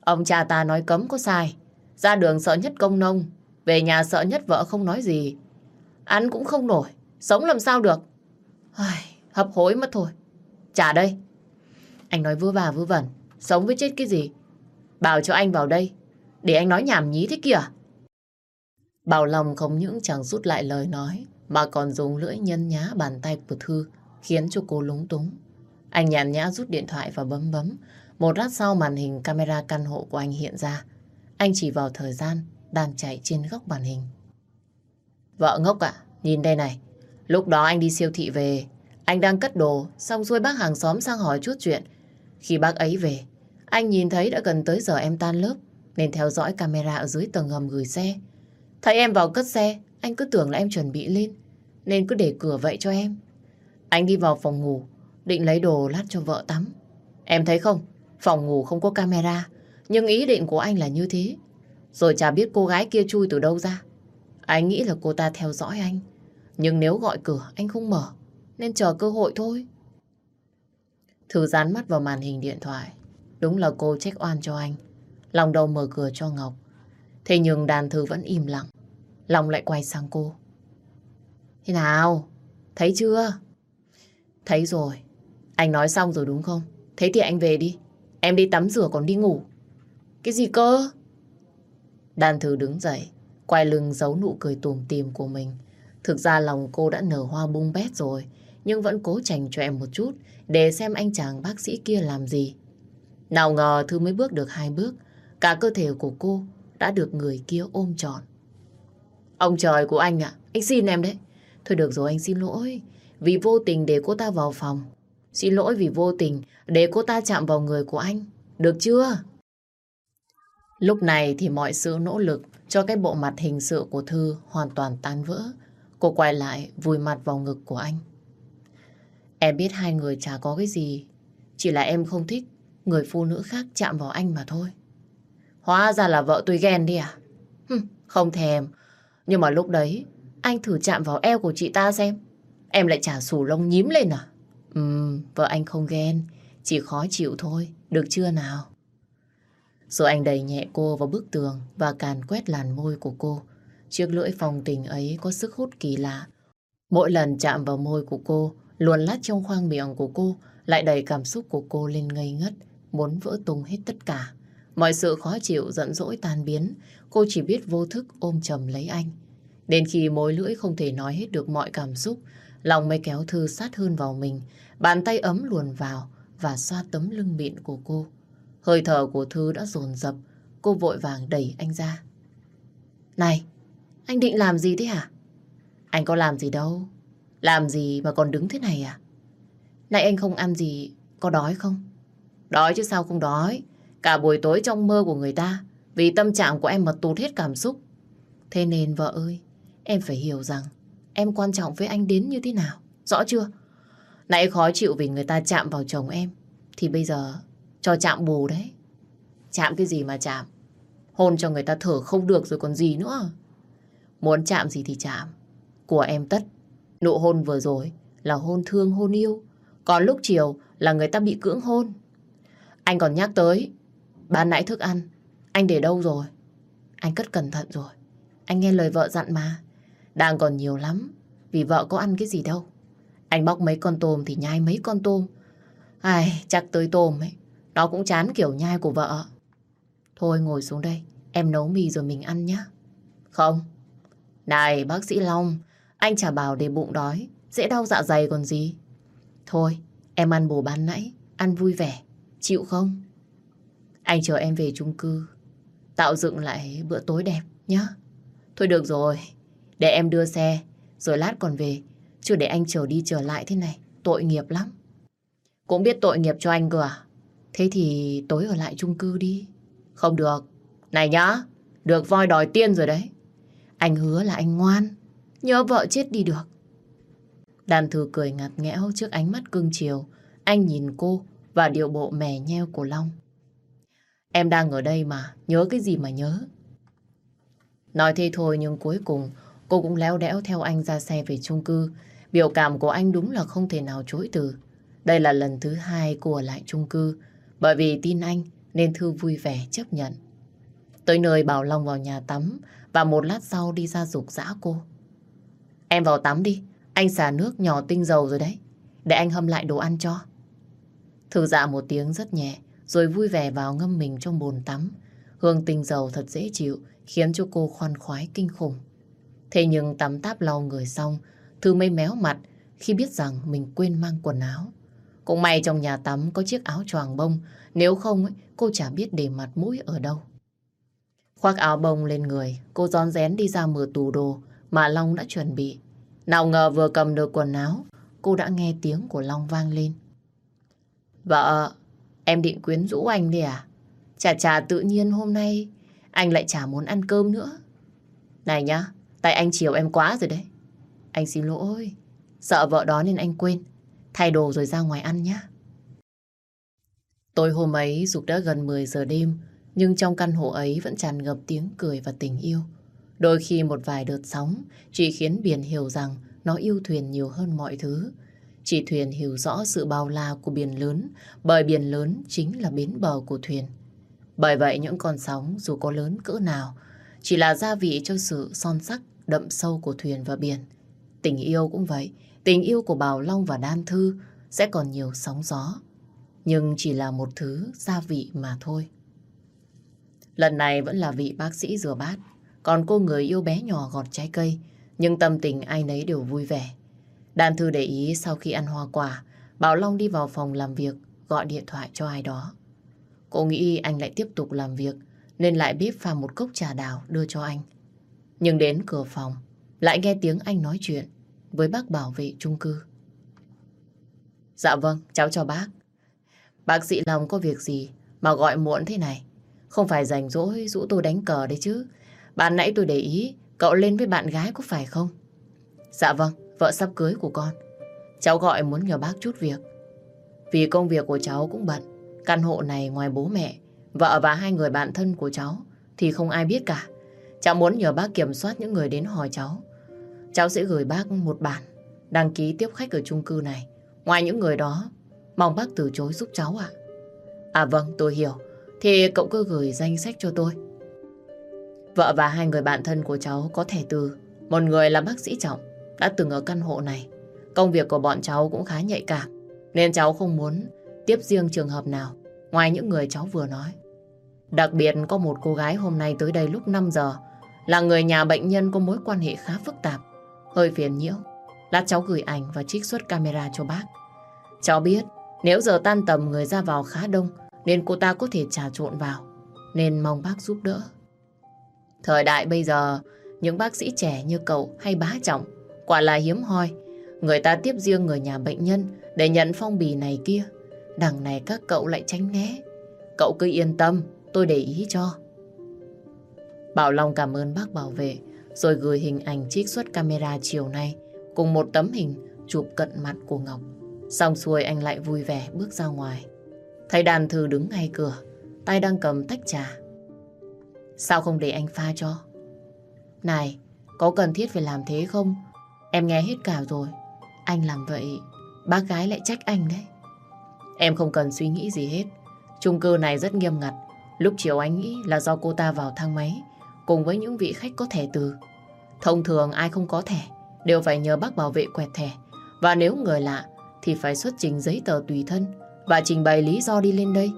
Ông cha ta nói cấm có sai. Ra đường sợ nhất công nông. Về nhà sợ nhất vợ không nói gì. Ăn cũng không nổi. Sống làm sao được? Ai, hấp hối mất thôi. Trả đây. Anh nói vưa và vưa vẩn. Sống với chết cái gì? Bảo cho anh vào đây. Để anh nói nhảm nhí thế kìa. Bảo lòng không những chẳng rút lại lời nói, mà còn dùng lưỡi nhân nhá bàn tay của Thư, khiến cho cô lúng túng. Anh nhàn nhã rút điện thoại và bấm bấm. Một lát sau màn hình camera căn hộ của anh hiện ra. Anh chỉ vào thời gian đang chạy trên góc màn hình. Vợ ngốc ạ, nhìn đây này. Lúc đó anh đi siêu thị về, anh đang cất đồ, xong xuôi bác hàng xóm sang hỏi chút chuyện. Khi bác ấy về, anh nhìn thấy đã gần tới giờ em tan lớp, nên theo dõi camera ở dưới tầng hầm gửi xe. Thấy em vào cất xe, anh cứ tưởng là em chuẩn bị lên, nên cứ để cửa vậy cho em. Anh đi vào phòng ngủ, định lấy đồ lát cho vợ tắm. Em thấy không, phòng ngủ không có camera, nhưng ý định của anh là như thế. Rồi chả biết cô gái kia chui từ đâu ra. Anh nghĩ là cô ta theo dõi anh. Nhưng nếu gọi cửa anh không mở, nên chờ cơ hội thôi. Thư dán mắt vào màn hình điện thoại. Đúng là cô trách oan cho anh. Lòng đầu mở cửa cho Ngọc. Thế nhưng đàn thư vẫn im lặng. Lòng lại quay sang cô. Thế nào? Thấy chưa? Thấy rồi. Anh nói xong rồi đúng không? Thế thì anh về đi. Em đi tắm rửa còn đi ngủ. Cái gì cơ? Đàn thư đứng dậy, quay lưng giấu nụ cười tùm tìm của mình. Thực ra lòng cô đã nở hoa bung bét rồi, nhưng vẫn cố chành cho em một chút để xem anh chàng bác sĩ kia làm gì. Nào ngờ Thư mới bước được hai bước, cả cơ thể của cô đã được người kia ôm trọn. Ông trời của anh ạ, anh xin em đấy. Thôi được rồi anh xin lỗi, vì vô tình để cô ta vào phòng. Xin lỗi vì vô tình để cô ta chạm vào người của anh. Được chưa? Lúc này thì mọi sự nỗ lực cho cái bộ mặt hình sự của Thư hoàn toàn tan vỡ. Cô quay lại vùi mặt vào ngực của anh. Em biết hai người chả có cái gì. Chỉ là em không thích người phụ nữ khác chạm vào anh mà thôi. Hóa ra là vợ tôi ghen đi à? Hừm, không thèm. Nhưng mà lúc đấy, anh thử chạm vào eo của chị ta xem. Em lại trả sù lông nhím lên à? Ừm, vợ anh không ghen. Chỉ khó chịu thôi. Được chưa nào? Rồi anh đẩy nhẹ cô vào bức tường và càn quét làn môi của cô. Chiếc lưỡi phòng tình ấy có sức hút kỳ lạ. Mỗi lần chạm vào môi của cô, luồn lát trong khoang miệng của cô lại đẩy cảm xúc của cô lên ngây ngất, muốn vỡ tung hết tất cả. Mọi sự khó chịu giận dỗi tan biến, cô chỉ biết vô thức ôm chầm lấy anh. Đến khi môi lưỡi không thể nói hết được mọi cảm xúc, lòng mới kéo Thư sát hơn vào mình, bàn tay ấm luồn vào và xoa tấm lưng mịn của cô. Hơi thở của Thư đã dồn dập, cô vội vàng đẩy anh ra. Này, anh định làm gì thế hả? Anh có làm gì đâu. Làm gì mà còn đứng thế này à? Nãy anh không ăn gì, có đói không? Đói chứ sao không đói. Cả buổi tối trong mơ của người ta, vì tâm trạng của em mà tụt hết cảm xúc. Thế nên vợ ơi, em phải hiểu rằng em quan trọng với anh đến như thế nào. Rõ chưa? Nãy khó chịu vì người ta chạm vào chồng em. Thì bây giờ cho chạm bù đấy. Chạm cái gì mà chạm? Hôn cho người ta thở không được rồi còn gì nữa. Muốn chạm gì thì chạm. Của em tất. Nụ hôn vừa rồi là hôn thương hôn yêu. Còn lúc chiều là người ta bị cưỡng hôn. Anh còn nhắc tới, Ban nãy thức ăn, Anh để đâu rồi? Anh cất cẩn thận rồi. Anh nghe lời vợ dặn mà. Đang còn nhiều lắm, Vì vợ có ăn cái gì đâu. Anh bóc mấy con tôm thì nhai mấy con tôm. Ai, chắc tới tôm ấy, Nó cũng chán kiểu nhai của vợ. Thôi ngồi xuống đây, Em nấu mì rồi mình ăn nhé Không. Này, bác sĩ Long, Anh chả bảo để bụng đói, Dễ đau dạ dày còn gì. Thôi, em ăn bù bán nãy, Ăn vui vẻ. Chịu không? Anh chờ em về chung cư. Tạo dựng lại bữa tối đẹp nhé Thôi được rồi, Để em đưa xe, Rồi lát còn về. Chứ để anh chờ đi chờ lại thế này, Tội nghiệp lắm. Cũng biết tội nghiệp cho anh cơ à? Thế thì tối ở lại chung cư đi. Không được. Này nhá, Được voi đòi tiên rồi đấy. Anh hứa là anh ngoan, Nhớ vợ chết đi được. Đàn thư cười ngặt nghẽo trước ánh mắt cưng chiều. Anh nhìn cô và điệu bộ mè nheo của Long. Em đang ở đây mà, nhớ cái gì mà nhớ. Nói thế thôi nhưng cuối cùng cô cũng léo đẽo theo anh ra xe về chung cư. Biểu cảm của anh đúng là không thể nào chối từ. Đây là lần thứ hai cô ở lại chung cư. Bởi vì tin anh nên Thư vui vẻ chấp nhận. Tới nơi Bảo Long vào nhà tắm và một lát sau đi ra dục dã cô. Em vào tắm đi, anh xả nước nhỏ tinh dầu rồi đấy. Để anh hâm lại đồ ăn cho. Thư dạ một tiếng rất nhẹ rồi vui vẻ vào ngâm mình trong bồn tắm. Hương tinh dầu thật dễ chịu khiến cho cô khoan khoái kinh khủng. Thế nhưng tắm táp lau người xong Thư mới méo mặt khi biết rằng mình quên mang quần áo. Cũng may trong nhà tắm có chiếc áo choàng bông, nếu không cô chả biết để mặt mũi ở đâu. Khoác áo bông lên người, cô rón rén đi ra mở tủ đồ mà Long đã chuẩn bị. Nào ngờ vừa cầm được quần áo, cô đã nghe tiếng của Long vang lên. Vợ, em định quyến rũ anh đi à? Chà chà tự nhiên hôm nay anh lại chả muốn ăn cơm nữa. Này nhá, tại anh chiều em quá rồi đấy. Anh xin lỗi, sợ vợ đó nên anh quên. Thay đồ rồi ra ngoài ăn nhá Tối hôm ấy Dục đã gần 10 giờ đêm, nhưng trong căn hộ ấy vẫn tràn ngập tiếng cười và tình yêu. Đôi khi một vài đợt sóng chỉ khiến biển hiểu rằng nó yêu thuyền nhiều hơn mọi thứ. Chỉ thuyền hiểu rõ sự bao la của biển lớn, bởi biển lớn chính là bến bờ của thuyền. Bởi vậy những con sóng dù có lớn cỡ nào, chỉ là gia vị cho sự son sắc đậm sâu của thuyền và biển. Tình yêu cũng vậy, tình yêu của Bảo Long và Đan Thư sẽ còn nhiều sóng gió, nhưng chỉ là một thứ gia vị mà thôi. Lần này vẫn là vị bác sĩ rửa bát, còn cô người yêu bé nhỏ gọt trái cây, nhưng tâm tình ai nấy đều vui vẻ. Đan Thư để ý sau khi ăn hoa quả, Bảo Long đi vào phòng làm việc, gọi điện thoại cho ai đó. Cô nghĩ anh lại tiếp tục làm việc, nên lại bếp pha một cốc trà đào đưa cho anh. Nhưng đến cửa phòng, lại nghe tiếng anh nói chuyện với bác bảo vệ chung cư. Dạ vâng, cháu cho bác. Bác sĩ Long có việc gì mà gọi muộn thế này? Không phải rảnh rỗi rũ tôi đánh cờ đấy chứ. Bạn nãy tôi để ý cậu lên với bạn gái có phải không? Dạ vâng, vợ sắp cưới của con. Cháu gọi muốn nhờ bác chút việc. Vì công việc của cháu cũng bận. Căn hộ này ngoài bố mẹ, vợ và hai người bạn thân của cháu thì không ai biết cả. Cháu muốn nhờ bác kiểm soát những người đến hỏi cháu. Cháu sẽ gửi bác một bản đăng ký tiếp khách ở chung cư này. Ngoài những người đó, mong bác từ chối giúp cháu ạ. À? vâng, tôi hiểu. Thì cậu cứ gửi danh sách cho tôi. Vợ và hai người bạn thân của cháu có thể từ. Một người là bác sĩ Trọng, đã từng ở căn hộ này. Công việc của bọn cháu cũng khá nhạy cảm, nên cháu không muốn tiếp riêng trường hợp nào, ngoài những người cháu vừa nói. Đặc biệt có một cô gái hôm nay tới đây lúc 5 giờ, là người nhà bệnh nhân có mối quan hệ khá phức tạp. Hơi phiền nhiễu. Lát cháu gửi ảnh và trích xuất camera cho bác. Cháu biết, nếu giờ tan tầm người ra vào khá đông, nên cô ta có thể trà trộn vào. Nên mong bác giúp đỡ. Thời đại bây giờ, những bác sĩ trẻ như cậu hay bá trọng, quả là hiếm hoi. Người ta tiếp riêng người nhà bệnh nhân để nhận phong bì này kia. Đằng này các cậu lại tránh né. Cậu cứ yên tâm, tôi để ý cho. Bảo Long cảm ơn bác bảo vệ rồi gửi hình ảnh trích xuất camera chiều nay cùng một tấm hình chụp cận mặt của Ngọc. Xong xuôi anh lại vui vẻ bước ra ngoài. Thấy đàn thư đứng ngay cửa, tay đang cầm tách trà. Sao không để anh pha cho? Này, có cần thiết phải làm thế không? Em nghe hết cả rồi. Anh làm vậy, bác gái lại trách anh đấy. Em không cần suy nghĩ gì hết. Trung cư này rất nghiêm ngặt. Lúc chiều anh nghĩ là do cô ta vào thang máy cùng với những vị khách có thẻ từ. Thông thường ai không có thẻ đều phải nhờ bác bảo vệ quẹt thẻ. Và nếu người lạ thì phải xuất trình giấy tờ tùy thân và trình bày lý do đi lên đây.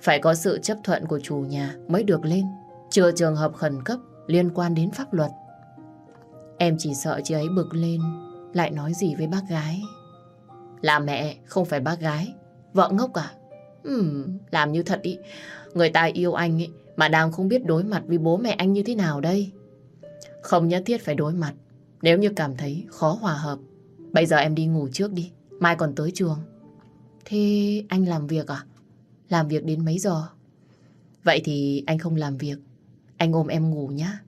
Phải có sự chấp thuận của chủ nhà mới được lên, trừ trường hợp khẩn cấp liên quan đến pháp luật. Em chỉ sợ chị ấy bực lên lại nói gì với bác gái. Là mẹ, không phải bác gái. Vợ ngốc à? ừ, làm như thật ý. Người ta yêu anh ý, mà đang không biết đối mặt với bố mẹ anh như thế nào đây. Không nhất thiết phải đối mặt. Nếu như cảm thấy khó hòa hợp. Bây giờ em đi ngủ trước đi. Mai còn tới trường. Thế anh làm việc à? Làm việc đến mấy giờ? Vậy thì anh không làm việc. Anh ôm em ngủ nhá.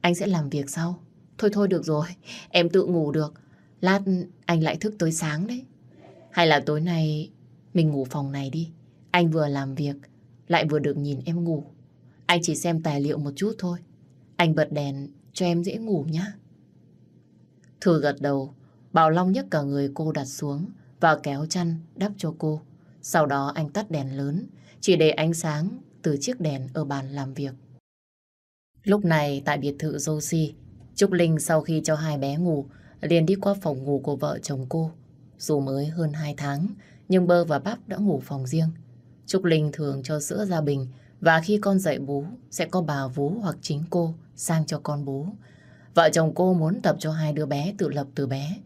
Anh sẽ làm việc sau. Thôi thôi được rồi. Em tự ngủ được. lát anh lại thức tới sáng đấy. Hay là tối nay mình ngủ phòng này đi. Anh vừa làm việc, lại vừa được nhìn em ngủ. Anh chỉ xem tài liệu một chút thôi. Anh bật đèn cho em dễ ngủ nhá. thừa gật đầu, Bảo Long nhấc cả người cô đặt xuống và kéo chăn đắp cho cô. Sau đó anh tắt đèn lớn, chỉ để ánh sáng từ chiếc đèn ở bàn làm việc. Lúc này tại biệt thự Josie, Trúc Linh sau khi cho hai bé ngủ liền đi qua phòng ngủ của vợ chồng cô. Dù mới hơn 2 tháng, nhưng Bơ và Bắp đã ngủ phòng riêng. Trúc Linh thường cho sữa ra bình và khi con dậy bú sẽ có bà vú hoặc chính cô sang cho con bú. Vợ chồng cô muốn tập cho hai đứa bé tự lập từ bé,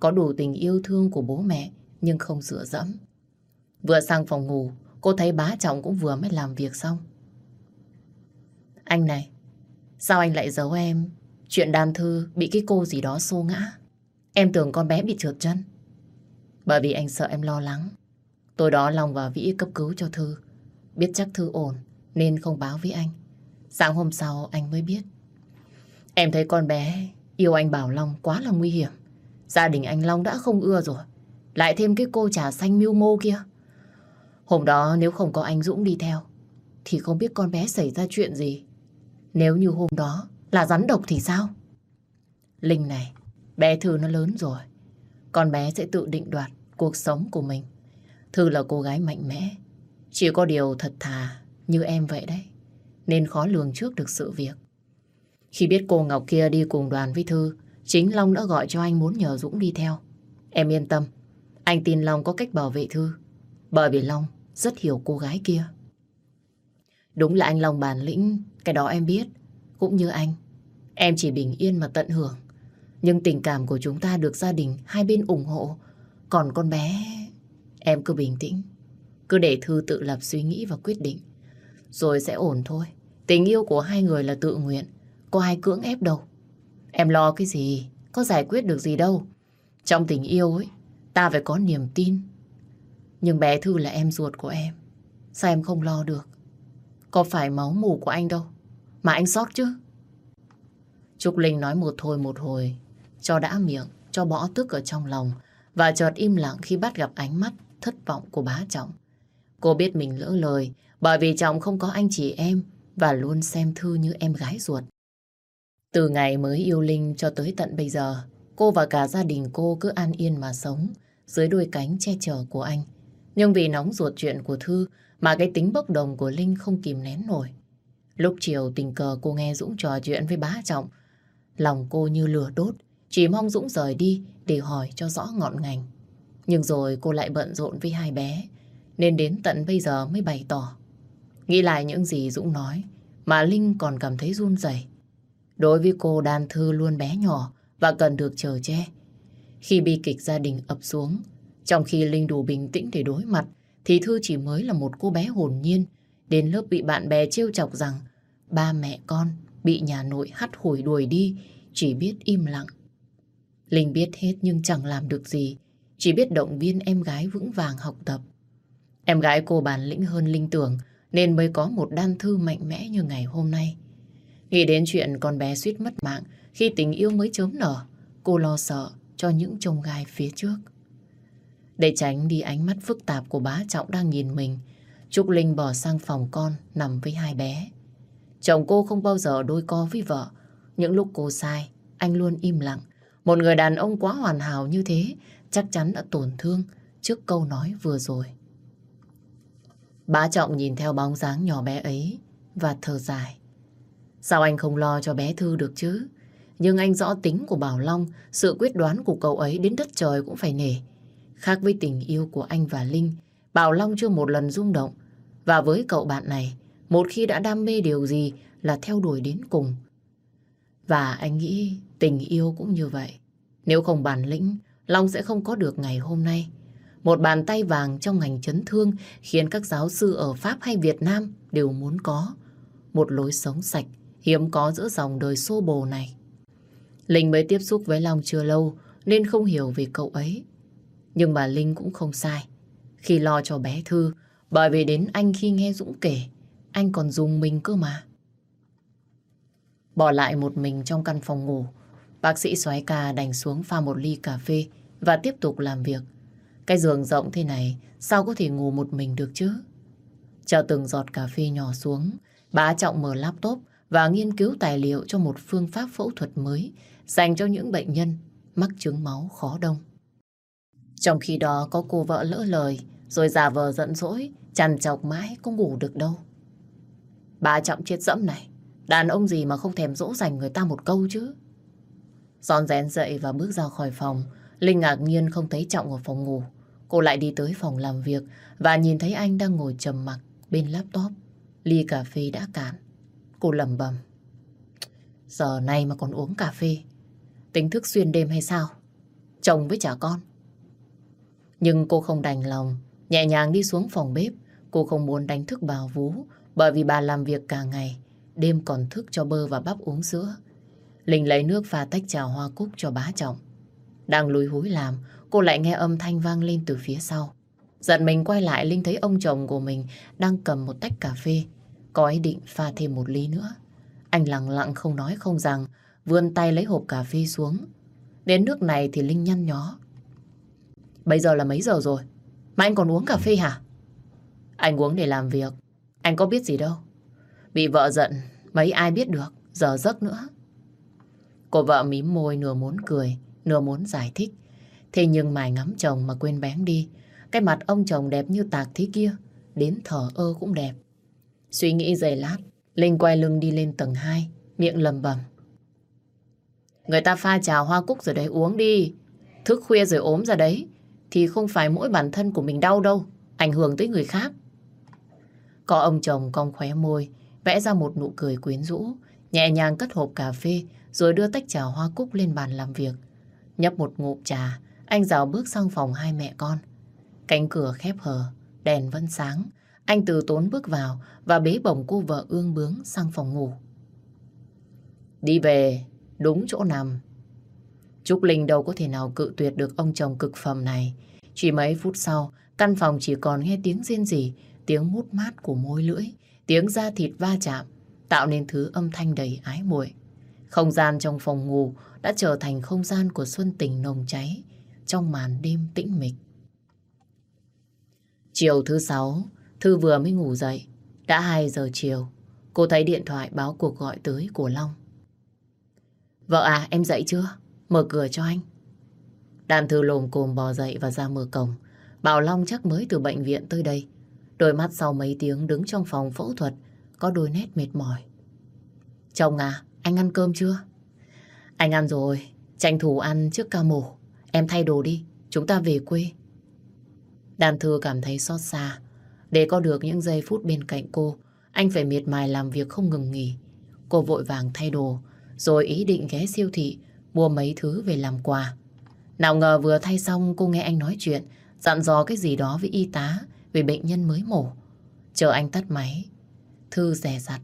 có đủ tình yêu thương của bố mẹ nhưng không dựa dẫm. Vừa sang phòng ngủ, cô thấy bá chồng cũng vừa mới làm việc xong. Anh này, sao anh lại giấu em chuyện đàn thư bị cái cô gì đó xô ngã? Em tưởng con bé bị trượt chân. Bởi vì anh sợ em lo lắng. Tối đó Long và Vĩ cấp cứu cho Thư. Biết chắc Thư ổn, nên không báo với anh. Sáng hôm sau, anh mới biết. Em thấy con bé yêu anh Bảo Long quá là nguy hiểm. Gia đình anh Long đã không ưa rồi. Lại thêm cái cô trà xanh mưu mô kia. Hôm đó nếu không có anh Dũng đi theo, thì không biết con bé xảy ra chuyện gì. Nếu như hôm đó là rắn độc thì sao? Linh này, bé Thư nó lớn rồi. Con bé sẽ tự định đoạt cuộc sống của mình. Thư là cô gái mạnh mẽ. Chỉ có điều thật thà như em vậy đấy. Nên khó lường trước được sự việc. Khi biết cô Ngọc kia đi cùng đoàn với Thư, chính Long đã gọi cho anh muốn nhờ Dũng đi theo. Em yên tâm, anh tin Long có cách bảo vệ Thư. Bởi vì Long rất hiểu cô gái kia. Đúng là anh Long bản lĩnh, cái đó em biết. Cũng như anh, em chỉ bình yên mà tận hưởng. Nhưng tình cảm của chúng ta được gia đình hai bên ủng hộ. Còn con bé, em cứ bình tĩnh. Cứ để Thư tự lập suy nghĩ và quyết định. Rồi sẽ ổn thôi. Tình yêu của hai người là tự nguyện. Có ai cưỡng ép đâu. Em lo cái gì? Có giải quyết được gì đâu. Trong tình yêu ấy, ta phải có niềm tin. Nhưng bé Thư là em ruột của em. Sao em không lo được? Có phải máu mù của anh đâu. Mà anh sót chứ. Trúc Linh nói một thôi một hồi. Cho đã miệng, cho bỏ tức ở trong lòng. Và chợt im lặng khi bắt gặp ánh mắt thất vọng của bá Trọng. Cô biết mình lỡ lời bởi vì Trọng không có anh chị em và luôn xem Thư như em gái ruột. Từ ngày mới yêu Linh cho tới tận bây giờ, cô và cả gia đình cô cứ an yên mà sống dưới đôi cánh che chở của anh. Nhưng vì nóng ruột chuyện của Thư mà cái tính bốc đồng của Linh không kìm nén nổi. Lúc chiều tình cờ cô nghe Dũng trò chuyện với bá Trọng. Lòng cô như lửa đốt, chỉ mong Dũng rời đi để hỏi cho rõ ngọn ngành. Nhưng rồi cô lại bận rộn với hai bé, nên đến tận bây giờ mới bày tỏ. Nghĩ lại những gì Dũng nói, mà Linh còn cảm thấy run rẩy. Đối với cô đàn thư luôn bé nhỏ và cần được chờ che. Khi bi kịch gia đình ập xuống, trong khi Linh đủ bình tĩnh để đối mặt, thì Thư chỉ mới là một cô bé hồn nhiên, đến lớp bị bạn bè trêu chọc rằng ba mẹ con bị nhà nội hắt hủi đuổi đi, chỉ biết im lặng. Linh biết hết nhưng chẳng làm được gì, chỉ biết động viên em gái vững vàng học tập. Em gái cô bản lĩnh hơn Linh tưởng nên mới có một đan thư mạnh mẽ như ngày hôm nay. Nghĩ đến chuyện con bé suýt mất mạng khi tình yêu mới chớm nở, cô lo sợ cho những trông gai phía trước. Để tránh đi ánh mắt phức tạp của bá Trọng đang nhìn mình, Trúc Linh bỏ sang phòng con nằm với hai bé. Chồng cô không bao giờ đôi co với vợ. Những lúc cô sai, anh luôn im lặng. Một người đàn ông quá hoàn hảo như thế chắc chắn đã tổn thương trước câu nói vừa rồi. Bá Trọng nhìn theo bóng dáng nhỏ bé ấy và thở dài. Sao anh không lo cho bé Thư được chứ? Nhưng anh rõ tính của Bảo Long, sự quyết đoán của cậu ấy đến đất trời cũng phải nể. Khác với tình yêu của anh và Linh, Bảo Long chưa một lần rung động. Và với cậu bạn này, một khi đã đam mê điều gì là theo đuổi đến cùng. Và anh nghĩ tình yêu cũng như vậy. Nếu không bản lĩnh, Long sẽ không có được ngày hôm nay. Một bàn tay vàng trong ngành chấn thương khiến các giáo sư ở Pháp hay Việt Nam đều muốn có. Một lối sống sạch, hiếm có giữa dòng đời xô bồ này. Linh mới tiếp xúc với Long chưa lâu nên không hiểu về cậu ấy. Nhưng mà Linh cũng không sai. Khi lo cho bé Thư, bởi vì đến anh khi nghe Dũng kể, anh còn dùng mình cơ mà. Bỏ lại một mình trong căn phòng ngủ, Bác sĩ xoái ca đành xuống pha một ly cà phê và tiếp tục làm việc. Cái giường rộng thế này sao có thể ngủ một mình được chứ? Chờ từng giọt cà phê nhỏ xuống, bá Trọng mở laptop và nghiên cứu tài liệu cho một phương pháp phẫu thuật mới dành cho những bệnh nhân mắc chứng máu khó đông. Trong khi đó có cô vợ lỡ lời rồi giả vờ giận dỗi chằn chọc mãi cũng ngủ được đâu. Bà Trọng chết dẫm này. Đàn ông gì mà không thèm dỗ dành người ta một câu chứ. Giòn rén dậy và bước ra khỏi phòng. Linh ngạc nhiên không thấy Trọng ở phòng ngủ. Cô lại đi tới phòng làm việc Và nhìn thấy anh đang ngồi trầm mặc bên laptop. Ly cà phê đã cạn. Cô lầm bầm Giờ này mà còn uống cà phê. Tính thức xuyên đêm hay sao? Chồng với trả con. Nhưng cô không đành lòng, Nhẹ nhàng đi xuống phòng bếp. Cô không muốn đánh thức bà vú bởi vì bà làm việc cả ngày, Đêm còn thức cho bơ và bắp uống sữa. Linh lấy nước pha tách trà hoa cúc cho bá trọng. Đang lùi húi làm, Cô lại nghe âm thanh vang lên từ phía sau. Giận mình quay lại, Linh thấy ông chồng của mình Đang cầm một tách cà phê, Có ý định pha thêm một ly nữa. Anh lặng lặng không nói không rằng, Vươn tay lấy hộp cà phê xuống. Đến nước này thì Linh nhăn nhó. Bây giờ là mấy giờ rồi? Mà anh còn uống cà phê hả? Anh uống để làm việc. Anh có biết gì đâu. Bị vợ giận, Mấy ai biết được, Giờ giấc nữa. Cô vợ mím môi nửa muốn cười, Nửa muốn giải thích. Thế nhưng mài ngắm chồng mà quên bén đi. Cái mặt ông chồng đẹp như tạc thế kia, Đến thở ơ cũng đẹp. Suy nghĩ giày lát, Linh quay lưng đi lên tầng 2 Miệng lầm bầm. Người ta pha trà hoa cúc rồi đấy, uống đi. Thức khuya rồi ốm ra đấy, Thì không phải mỗi bản thân của mình đau đâu, Ảnh hưởng tới người khác. Có ông chồng cong khóe môi, Vẽ ra một nụ cười quyến rũ, Nhẹ nhàng cất hộp cà phê, Rồi đưa tách trà hoa cúc lên bàn làm việc. Nhấp một ngụm trà, Anh rào bước sang phòng hai mẹ con. Cánh cửa khép hờ, Đèn vẫn sáng. Anh từ tốn bước vào Và bế bổng cô vợ ương bướng sang phòng ngủ. Đi về, Đúng chỗ nằm. Trúc Linh đâu có thể nào cự tuyệt được ông chồng cực phẩm này. Chỉ mấy phút sau, Căn phòng chỉ còn nghe tiếng riêng gì Tiếng mút mát của môi lưỡi Tiếng da thịt va chạm tạo nên thứ âm thanh đầy ái muội. Không gian trong phòng ngủ đã trở thành không gian của xuân tình nồng cháy trong màn đêm tĩnh mịch. Chiều thứ sáu, Thư vừa mới ngủ dậy. Đã 2 giờ chiều, cô thấy điện thoại báo cuộc gọi tới của Long. Vợ à, em dậy chưa? Mở cửa cho anh. Đàn Thư lồm cồm bò dậy và ra mở cổng. Bảo Long chắc mới từ bệnh viện tới đây. Đôi mắt sau mấy tiếng đứng trong phòng phẫu thuật có đôi nét mệt mỏi. Chồng à, anh ăn cơm chưa? Anh ăn rồi, tranh thủ ăn trước ca mổ. Em thay đồ đi, chúng ta về quê. Đàn thư cảm thấy xót xa. Để có được những giây phút bên cạnh cô, anh phải miệt mài làm việc không ngừng nghỉ. Cô vội vàng thay đồ, rồi ý định ghé siêu thị, mua mấy thứ về làm quà. Nào ngờ vừa thay xong cô nghe anh nói chuyện, dặn dò cái gì đó với y tá vì bệnh nhân mới mổ. Chờ anh tắt máy, Thư rẻ rặt.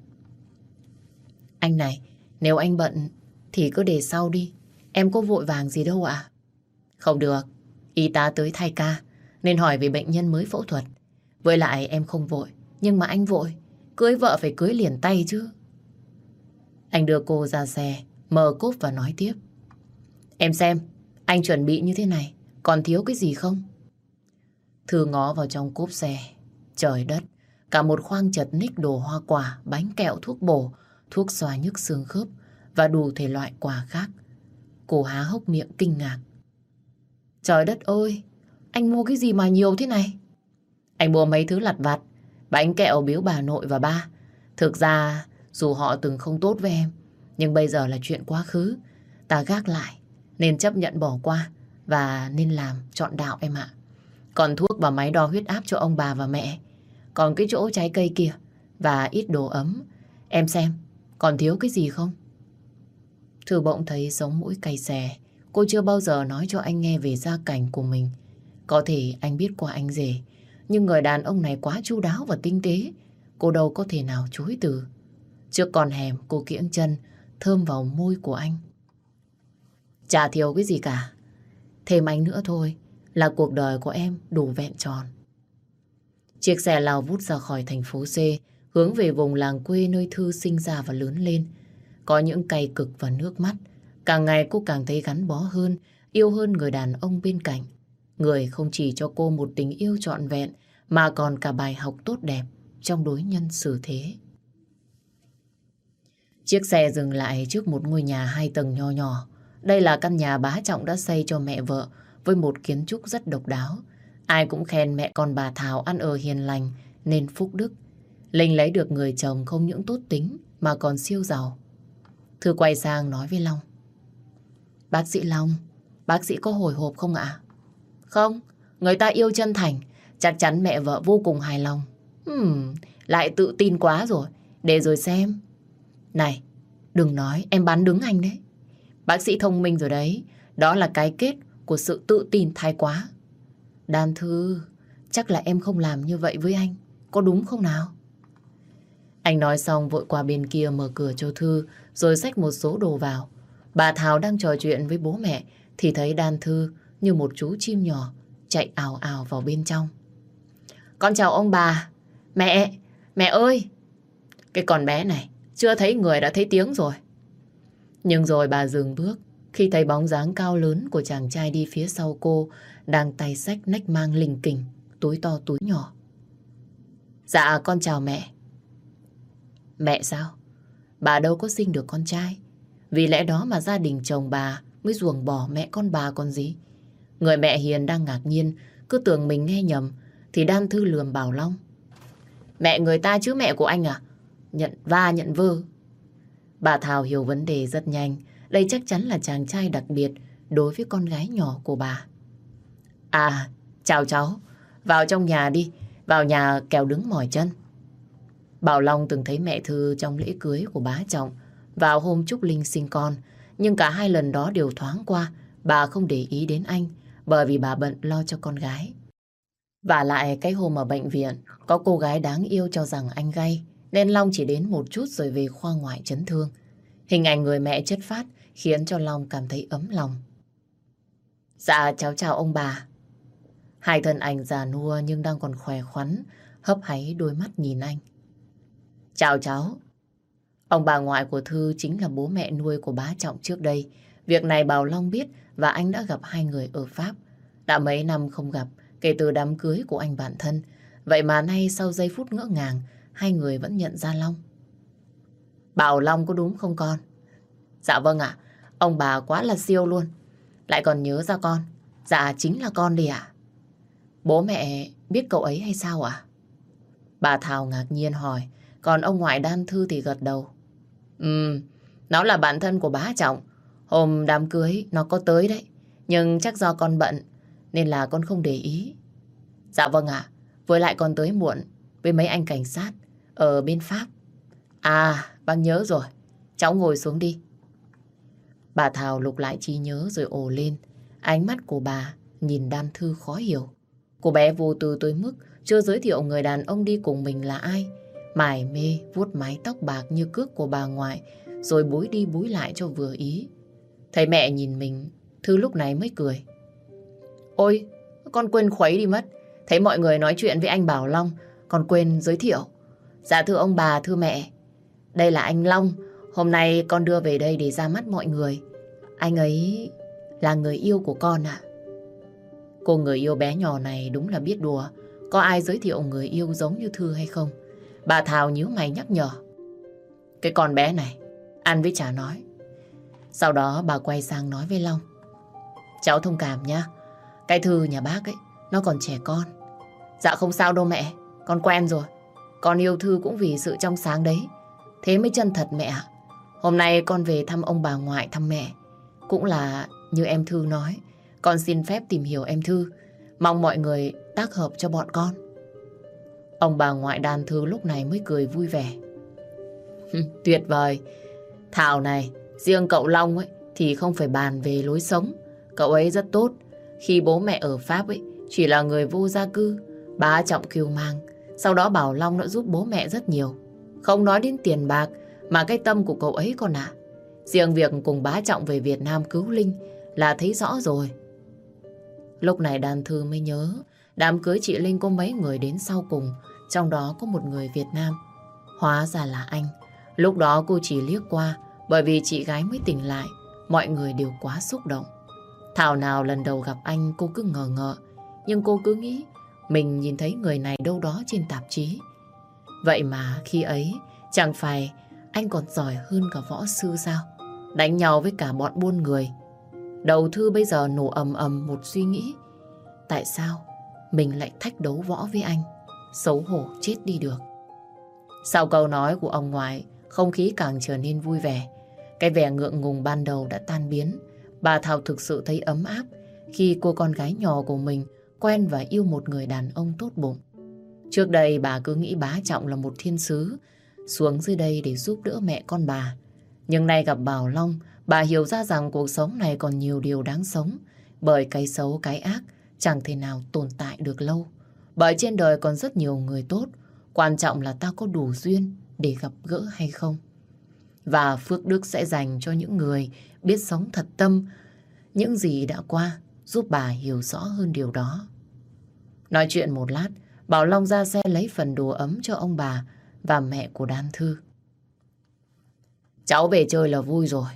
Anh này, nếu anh bận thì cứ để sau đi. Em có vội vàng gì đâu ạ? Không được. Y tá tới thay ca nên hỏi về bệnh nhân mới phẫu thuật. Với lại em không vội. Nhưng mà anh vội. Cưới vợ phải cưới liền tay chứ. Anh đưa cô ra xe, mở cốp và nói tiếp. Em xem, anh chuẩn bị như thế này, còn thiếu cái gì không? Thư ngó vào trong cốp xe. Trời đất, cả một khoang chật ních đồ hoa quả, bánh kẹo thuốc bổ, thuốc xoa nhức xương khớp và đủ thể loại quà khác. Cô há hốc miệng kinh ngạc. Trời đất ơi, anh mua cái gì mà nhiều thế này? Anh mua mấy thứ lặt vặt, bánh kẹo biếu bà nội và ba. Thực ra, dù họ từng không tốt với em, nhưng bây giờ là chuyện quá khứ. Ta gác lại, nên chấp nhận bỏ qua và nên làm chọn đạo em ạ. Còn thuốc và máy đo huyết áp cho ông bà và mẹ. Còn cái chỗ trái cây kia và ít đồ ấm. Em xem, còn thiếu cái gì không? Thư bỗng thấy sống mũi cay xè. Cô chưa bao giờ nói cho anh nghe về gia cảnh của mình. Có thể anh biết qua anh rể. Nhưng người đàn ông này quá chu đáo và tinh tế. Cô đâu có thể nào chối từ. Trước con hẻm, cô kiễng chân, thơm vào môi của anh. Chả thiếu cái gì cả. Thêm anh nữa thôi là cuộc đời của em đủ vẹn tròn. Chiếc xe lao vút ra khỏi thành phố C, hướng về vùng làng quê nơi Thư sinh ra và lớn lên. Có những cay cực và nước mắt, Càng ngày cô càng thấy gắn bó hơn, yêu hơn người đàn ông bên cạnh. Người không chỉ cho cô một tình yêu trọn vẹn, mà còn cả bài học tốt đẹp trong đối nhân xử thế. Chiếc xe dừng lại trước một ngôi nhà hai tầng nho nhỏ. Đây là căn nhà bá trọng đã xây cho mẹ vợ với một kiến trúc rất độc đáo. Ai cũng khen mẹ con bà Thảo ăn ở hiền lành nên phúc đức. Linh lấy được người chồng không những tốt tính mà còn siêu giàu. Thư quay sang nói với Long. Bác sĩ Long, bác sĩ có hồi hộp không ạ? Không, người ta yêu chân thành, chắc chắn mẹ vợ vô cùng hài lòng. Hmm, lại tự tin quá rồi, để rồi xem. Này, đừng nói em bán đứng anh đấy. Bác sĩ thông minh rồi đấy, đó là cái kết của sự tự tin thái quá. Đan Thư, chắc là em không làm như vậy với anh, có đúng không nào? Anh nói xong vội qua bên kia mở cửa cho Thư, rồi xách một số đồ vào. Bà Thảo đang trò chuyện với bố mẹ, thì thấy Đan Thư như một chú chim nhỏ chạy ảo ảo vào bên trong. Con chào ông bà. Mẹ, mẹ ơi! Cái con bé này, chưa thấy người đã thấy tiếng rồi. Nhưng rồi bà dừng bước khi thấy bóng dáng cao lớn của chàng trai đi phía sau cô đang tay sách nách mang lình kình, túi to túi nhỏ. Dạ con chào mẹ. Mẹ sao? Bà đâu có sinh được con trai. Vì lẽ đó mà gia đình chồng bà mới ruồng bỏ mẹ con bà còn gì. Người mẹ hiền đang ngạc nhiên, cứ tưởng mình nghe nhầm, thì đan thư lườm Bảo Long. Mẹ người ta chứ mẹ của anh à? Nhận va nhận vơ. Bà Thảo hiểu vấn đề rất nhanh. Đây chắc chắn là chàng trai đặc biệt đối với con gái nhỏ của bà. À, chào cháu. Vào trong nhà đi. Vào nhà kéo đứng mỏi chân. Bảo Long từng thấy mẹ Thư trong lễ cưới của bá Trọng vào hôm Trúc Linh sinh con. Nhưng cả hai lần đó đều thoáng qua. Bà không để ý đến anh bởi vì bà bận lo cho con gái. Và lại cái hôm ở bệnh viện có cô gái đáng yêu cho rằng anh gay nên Long chỉ đến một chút rồi về khoa ngoại chấn thương. Hình ảnh người mẹ chất phát khiến cho Long cảm thấy ấm lòng. Dạ cháu chào ông bà. Hai thân ảnh già nua nhưng đang còn khỏe khoắn, hấp háy đôi mắt nhìn anh. Chào cháu. Ông bà ngoại của Thư chính là bố mẹ nuôi của bá Trọng trước đây. Việc này Bảo Long biết và anh đã gặp hai người ở Pháp. Đã mấy năm không gặp kể từ đám cưới của anh bạn thân. Vậy mà nay sau giây phút ngỡ ngàng, hai người vẫn nhận ra Long. Bảo Long có đúng không con? Dạ vâng ạ, ông bà quá là siêu luôn. Lại còn nhớ ra con. Dạ chính là con đi ạ. Bố mẹ biết cậu ấy hay sao ạ? Bà Thảo ngạc nhiên hỏi, còn ông ngoại đan thư thì gật đầu. Ừm, nó là bạn thân của bá Trọng. Hôm đám cưới nó có tới đấy. Nhưng chắc do con bận nên là con không để ý. Dạ vâng ạ, với lại con tới muộn với mấy anh cảnh sát ở bên Pháp. À, bác nhớ rồi, cháu ngồi xuống đi. Bà Thảo lục lại trí nhớ rồi ồ lên. Ánh mắt của bà nhìn đan thư khó hiểu. Cô bé vô tư tới mức chưa giới thiệu người đàn ông đi cùng mình là ai. Mải mê vuốt mái tóc bạc như cước của bà ngoại rồi búi đi búi lại cho vừa ý. Thấy mẹ nhìn mình, Thư lúc này mới cười. Ôi, con quên khuấy đi mất. Thấy mọi người nói chuyện với anh Bảo Long, còn quên giới thiệu. Dạ thưa ông bà, thưa mẹ. Đây là anh Long, hôm nay con đưa về đây để ra mắt mọi người. Anh ấy là người yêu của con ạ. Cô người yêu bé nhỏ này đúng là biết đùa. Có ai giới thiệu người yêu giống như Thư hay không? Bà Thảo nhíu mày nhắc nhở. Cái con bé này, ăn với chả nói. Sau đó bà quay sang nói với Long. Cháu thông cảm nhá. Cái Thư nhà bác ấy, nó còn trẻ con. Dạ không sao đâu mẹ, con quen rồi. Con yêu Thư cũng vì sự trong sáng đấy. Thế mới chân thật mẹ ạ. Hôm nay con về thăm ông bà ngoại thăm mẹ. Cũng là như em Thư nói. Con xin phép tìm hiểu em Thư. Mong mọi người tác hợp cho bọn con. Ông bà ngoại đàn Thư lúc này mới cười vui vẻ. Tuyệt vời. Thảo này, riêng cậu Long ấy thì không phải bàn về lối sống. Cậu ấy rất tốt. Khi bố mẹ ở Pháp ấy chỉ là người vô gia cư, bá trọng kiêu mang. Sau đó Bảo Long đã giúp bố mẹ rất nhiều. Không nói đến tiền bạc, mà cái tâm của cậu ấy còn ạ. À. Riêng việc cùng bá trọng về Việt Nam cứu Linh là thấy rõ rồi. Lúc này đàn thư mới nhớ, đám cưới chị Linh có mấy người đến sau cùng, trong đó có một người Việt Nam. Hóa ra là anh. Lúc đó cô chỉ liếc qua, bởi vì chị gái mới tỉnh lại, mọi người đều quá xúc động. Thảo nào lần đầu gặp anh cô cứ ngờ ngợ, nhưng cô cứ nghĩ mình nhìn thấy người này đâu đó trên tạp chí. Vậy mà khi ấy chẳng phải anh còn giỏi hơn cả võ sư sao? Đánh nhau với cả bọn buôn người. Đầu thư bây giờ nổ ầm ầm một suy nghĩ. Tại sao mình lại thách đấu võ với anh? Xấu hổ chết đi được. Sau câu nói của ông ngoại, không khí càng trở nên vui vẻ. Cái vẻ ngượng ngùng ban đầu đã tan biến. Bà Thảo thực sự thấy ấm áp khi cô con gái nhỏ của mình quen và yêu một người đàn ông tốt bụng. Trước đây bà cứ nghĩ bá Trọng là một thiên sứ, xuống dưới đây để giúp đỡ mẹ con bà. Nhưng nay gặp Bảo Long, bà hiểu ra rằng cuộc sống này còn nhiều điều đáng sống, bởi cái xấu cái ác chẳng thể nào tồn tại được lâu. Bởi trên đời còn rất nhiều người tốt, quan trọng là ta có đủ duyên để gặp gỡ hay không. Và phước đức sẽ dành cho những người biết sống thật tâm, những gì đã qua, giúp bà hiểu rõ hơn điều đó. Nói chuyện một lát, Bảo Long ra xe lấy phần đồ ấm cho ông bà và mẹ của Đan Thư. Cháu về chơi là vui rồi.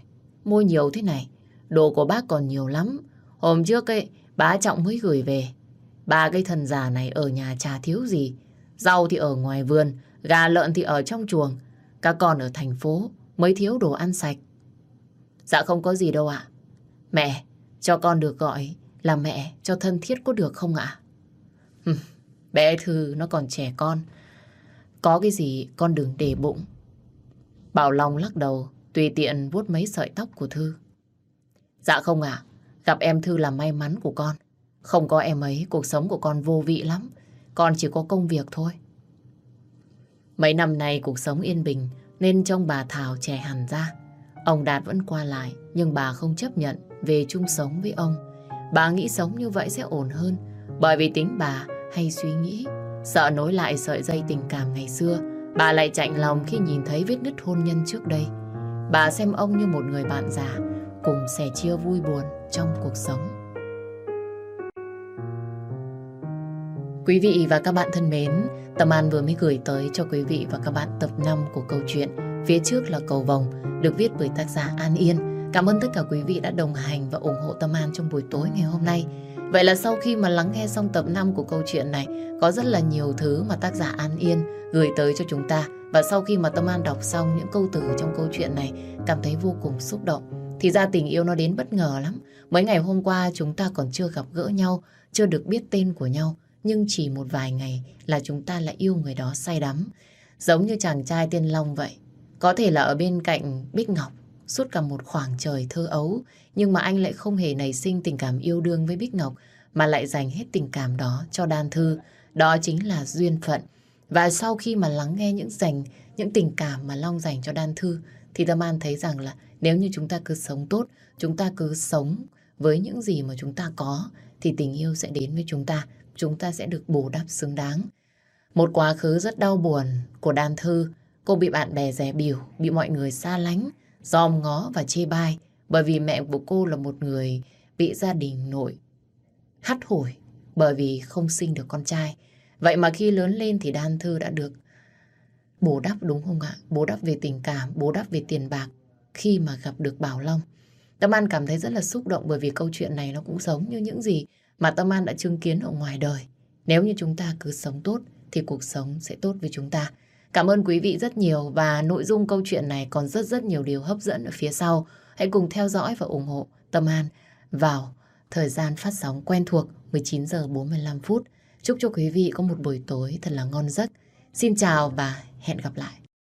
Mua nhiều thế này, đồ của bác còn nhiều lắm. Hôm trước ấy, bá Trọng mới gửi về. Ba cái thần già này ở nhà chả thiếu gì. Rau thì ở ngoài vườn, gà lợn thì ở trong chuồng. Các con ở thành phố mới thiếu đồ ăn sạch. Dạ không có gì đâu ạ. Mẹ, cho con được gọi là mẹ cho thân thiết có được không ạ? Bé Thư nó còn trẻ con. Có cái gì con đừng để bụng. Bảo Long lắc đầu, tùy tiện vuốt mấy sợi tóc của Thư. Dạ không ạ, gặp em Thư là may mắn của con. Không có em ấy, cuộc sống của con vô vị lắm. Con chỉ có công việc thôi. Mấy năm nay cuộc sống yên bình nên trong bà Thảo trẻ hẳn ra. Ông Đạt vẫn qua lại nhưng bà không chấp nhận về chung sống với ông. Bà nghĩ sống như vậy sẽ ổn hơn bởi vì tính bà hay suy nghĩ sợ nối lại sợi dây tình cảm ngày xưa bà lại chạnh lòng khi nhìn thấy vết nứt hôn nhân trước đây. Bà xem ông như một người bạn già cùng sẻ chia vui buồn trong cuộc sống. Quý vị và các bạn thân mến, Tâm An vừa mới gửi tới cho quý vị và các bạn tập 5 của câu chuyện Phía trước là cầu vồng được viết bởi tác giả An Yên. Cảm ơn tất cả quý vị đã đồng hành và ủng hộ Tâm An trong buổi tối ngày hôm nay. Vậy là sau khi mà lắng nghe xong tập 5 của câu chuyện này, có rất là nhiều thứ mà tác giả An Yên gửi tới cho chúng ta. Và sau khi mà Tâm An đọc xong những câu từ trong câu chuyện này, cảm thấy vô cùng xúc động. Thì ra tình yêu nó đến bất ngờ lắm. Mấy ngày hôm qua chúng ta còn chưa gặp gỡ nhau, chưa được biết tên của nhau. Nhưng chỉ một vài ngày là chúng ta lại yêu người đó say đắm. Giống như chàng trai tiên Long vậy. Có thể là ở bên cạnh Bích Ngọc suốt cả một khoảng trời thơ ấu, nhưng mà anh lại không hề nảy sinh tình cảm yêu đương với Bích Ngọc, mà lại dành hết tình cảm đó cho Đan Thư. Đó chính là duyên phận. Và sau khi mà lắng nghe những dành những tình cảm mà Long dành cho Đan Thư, thì Tâm An thấy rằng là nếu như chúng ta cứ sống tốt, chúng ta cứ sống với những gì mà chúng ta có, thì tình yêu sẽ đến với chúng ta, chúng ta sẽ được bù đắp xứng đáng. Một quá khứ rất đau buồn của Đan Thư, cô bị bạn bè rẻ biểu, bị mọi người xa lánh, dòm ngó và chê bai bởi vì mẹ của cô là một người bị gia đình nội hắt hủi bởi vì không sinh được con trai. Vậy mà khi lớn lên thì Đan Thư đã được bù đắp đúng không ạ? Bù đắp về tình cảm, bù đắp về tiền bạc khi mà gặp được Bảo Long. Tâm An cảm thấy rất là xúc động bởi vì câu chuyện này nó cũng giống như những gì mà Tâm An đã chứng kiến ở ngoài đời. Nếu như chúng ta cứ sống tốt thì cuộc sống sẽ tốt với chúng ta. Cảm ơn quý vị rất nhiều và nội dung câu chuyện này còn rất rất nhiều điều hấp dẫn ở phía sau. Hãy cùng theo dõi và ủng hộ Tâm An vào thời gian phát sóng quen thuộc 19 giờ 45 phút. Chúc cho quý vị có một buổi tối thật là ngon giấc. Xin chào và hẹn gặp lại.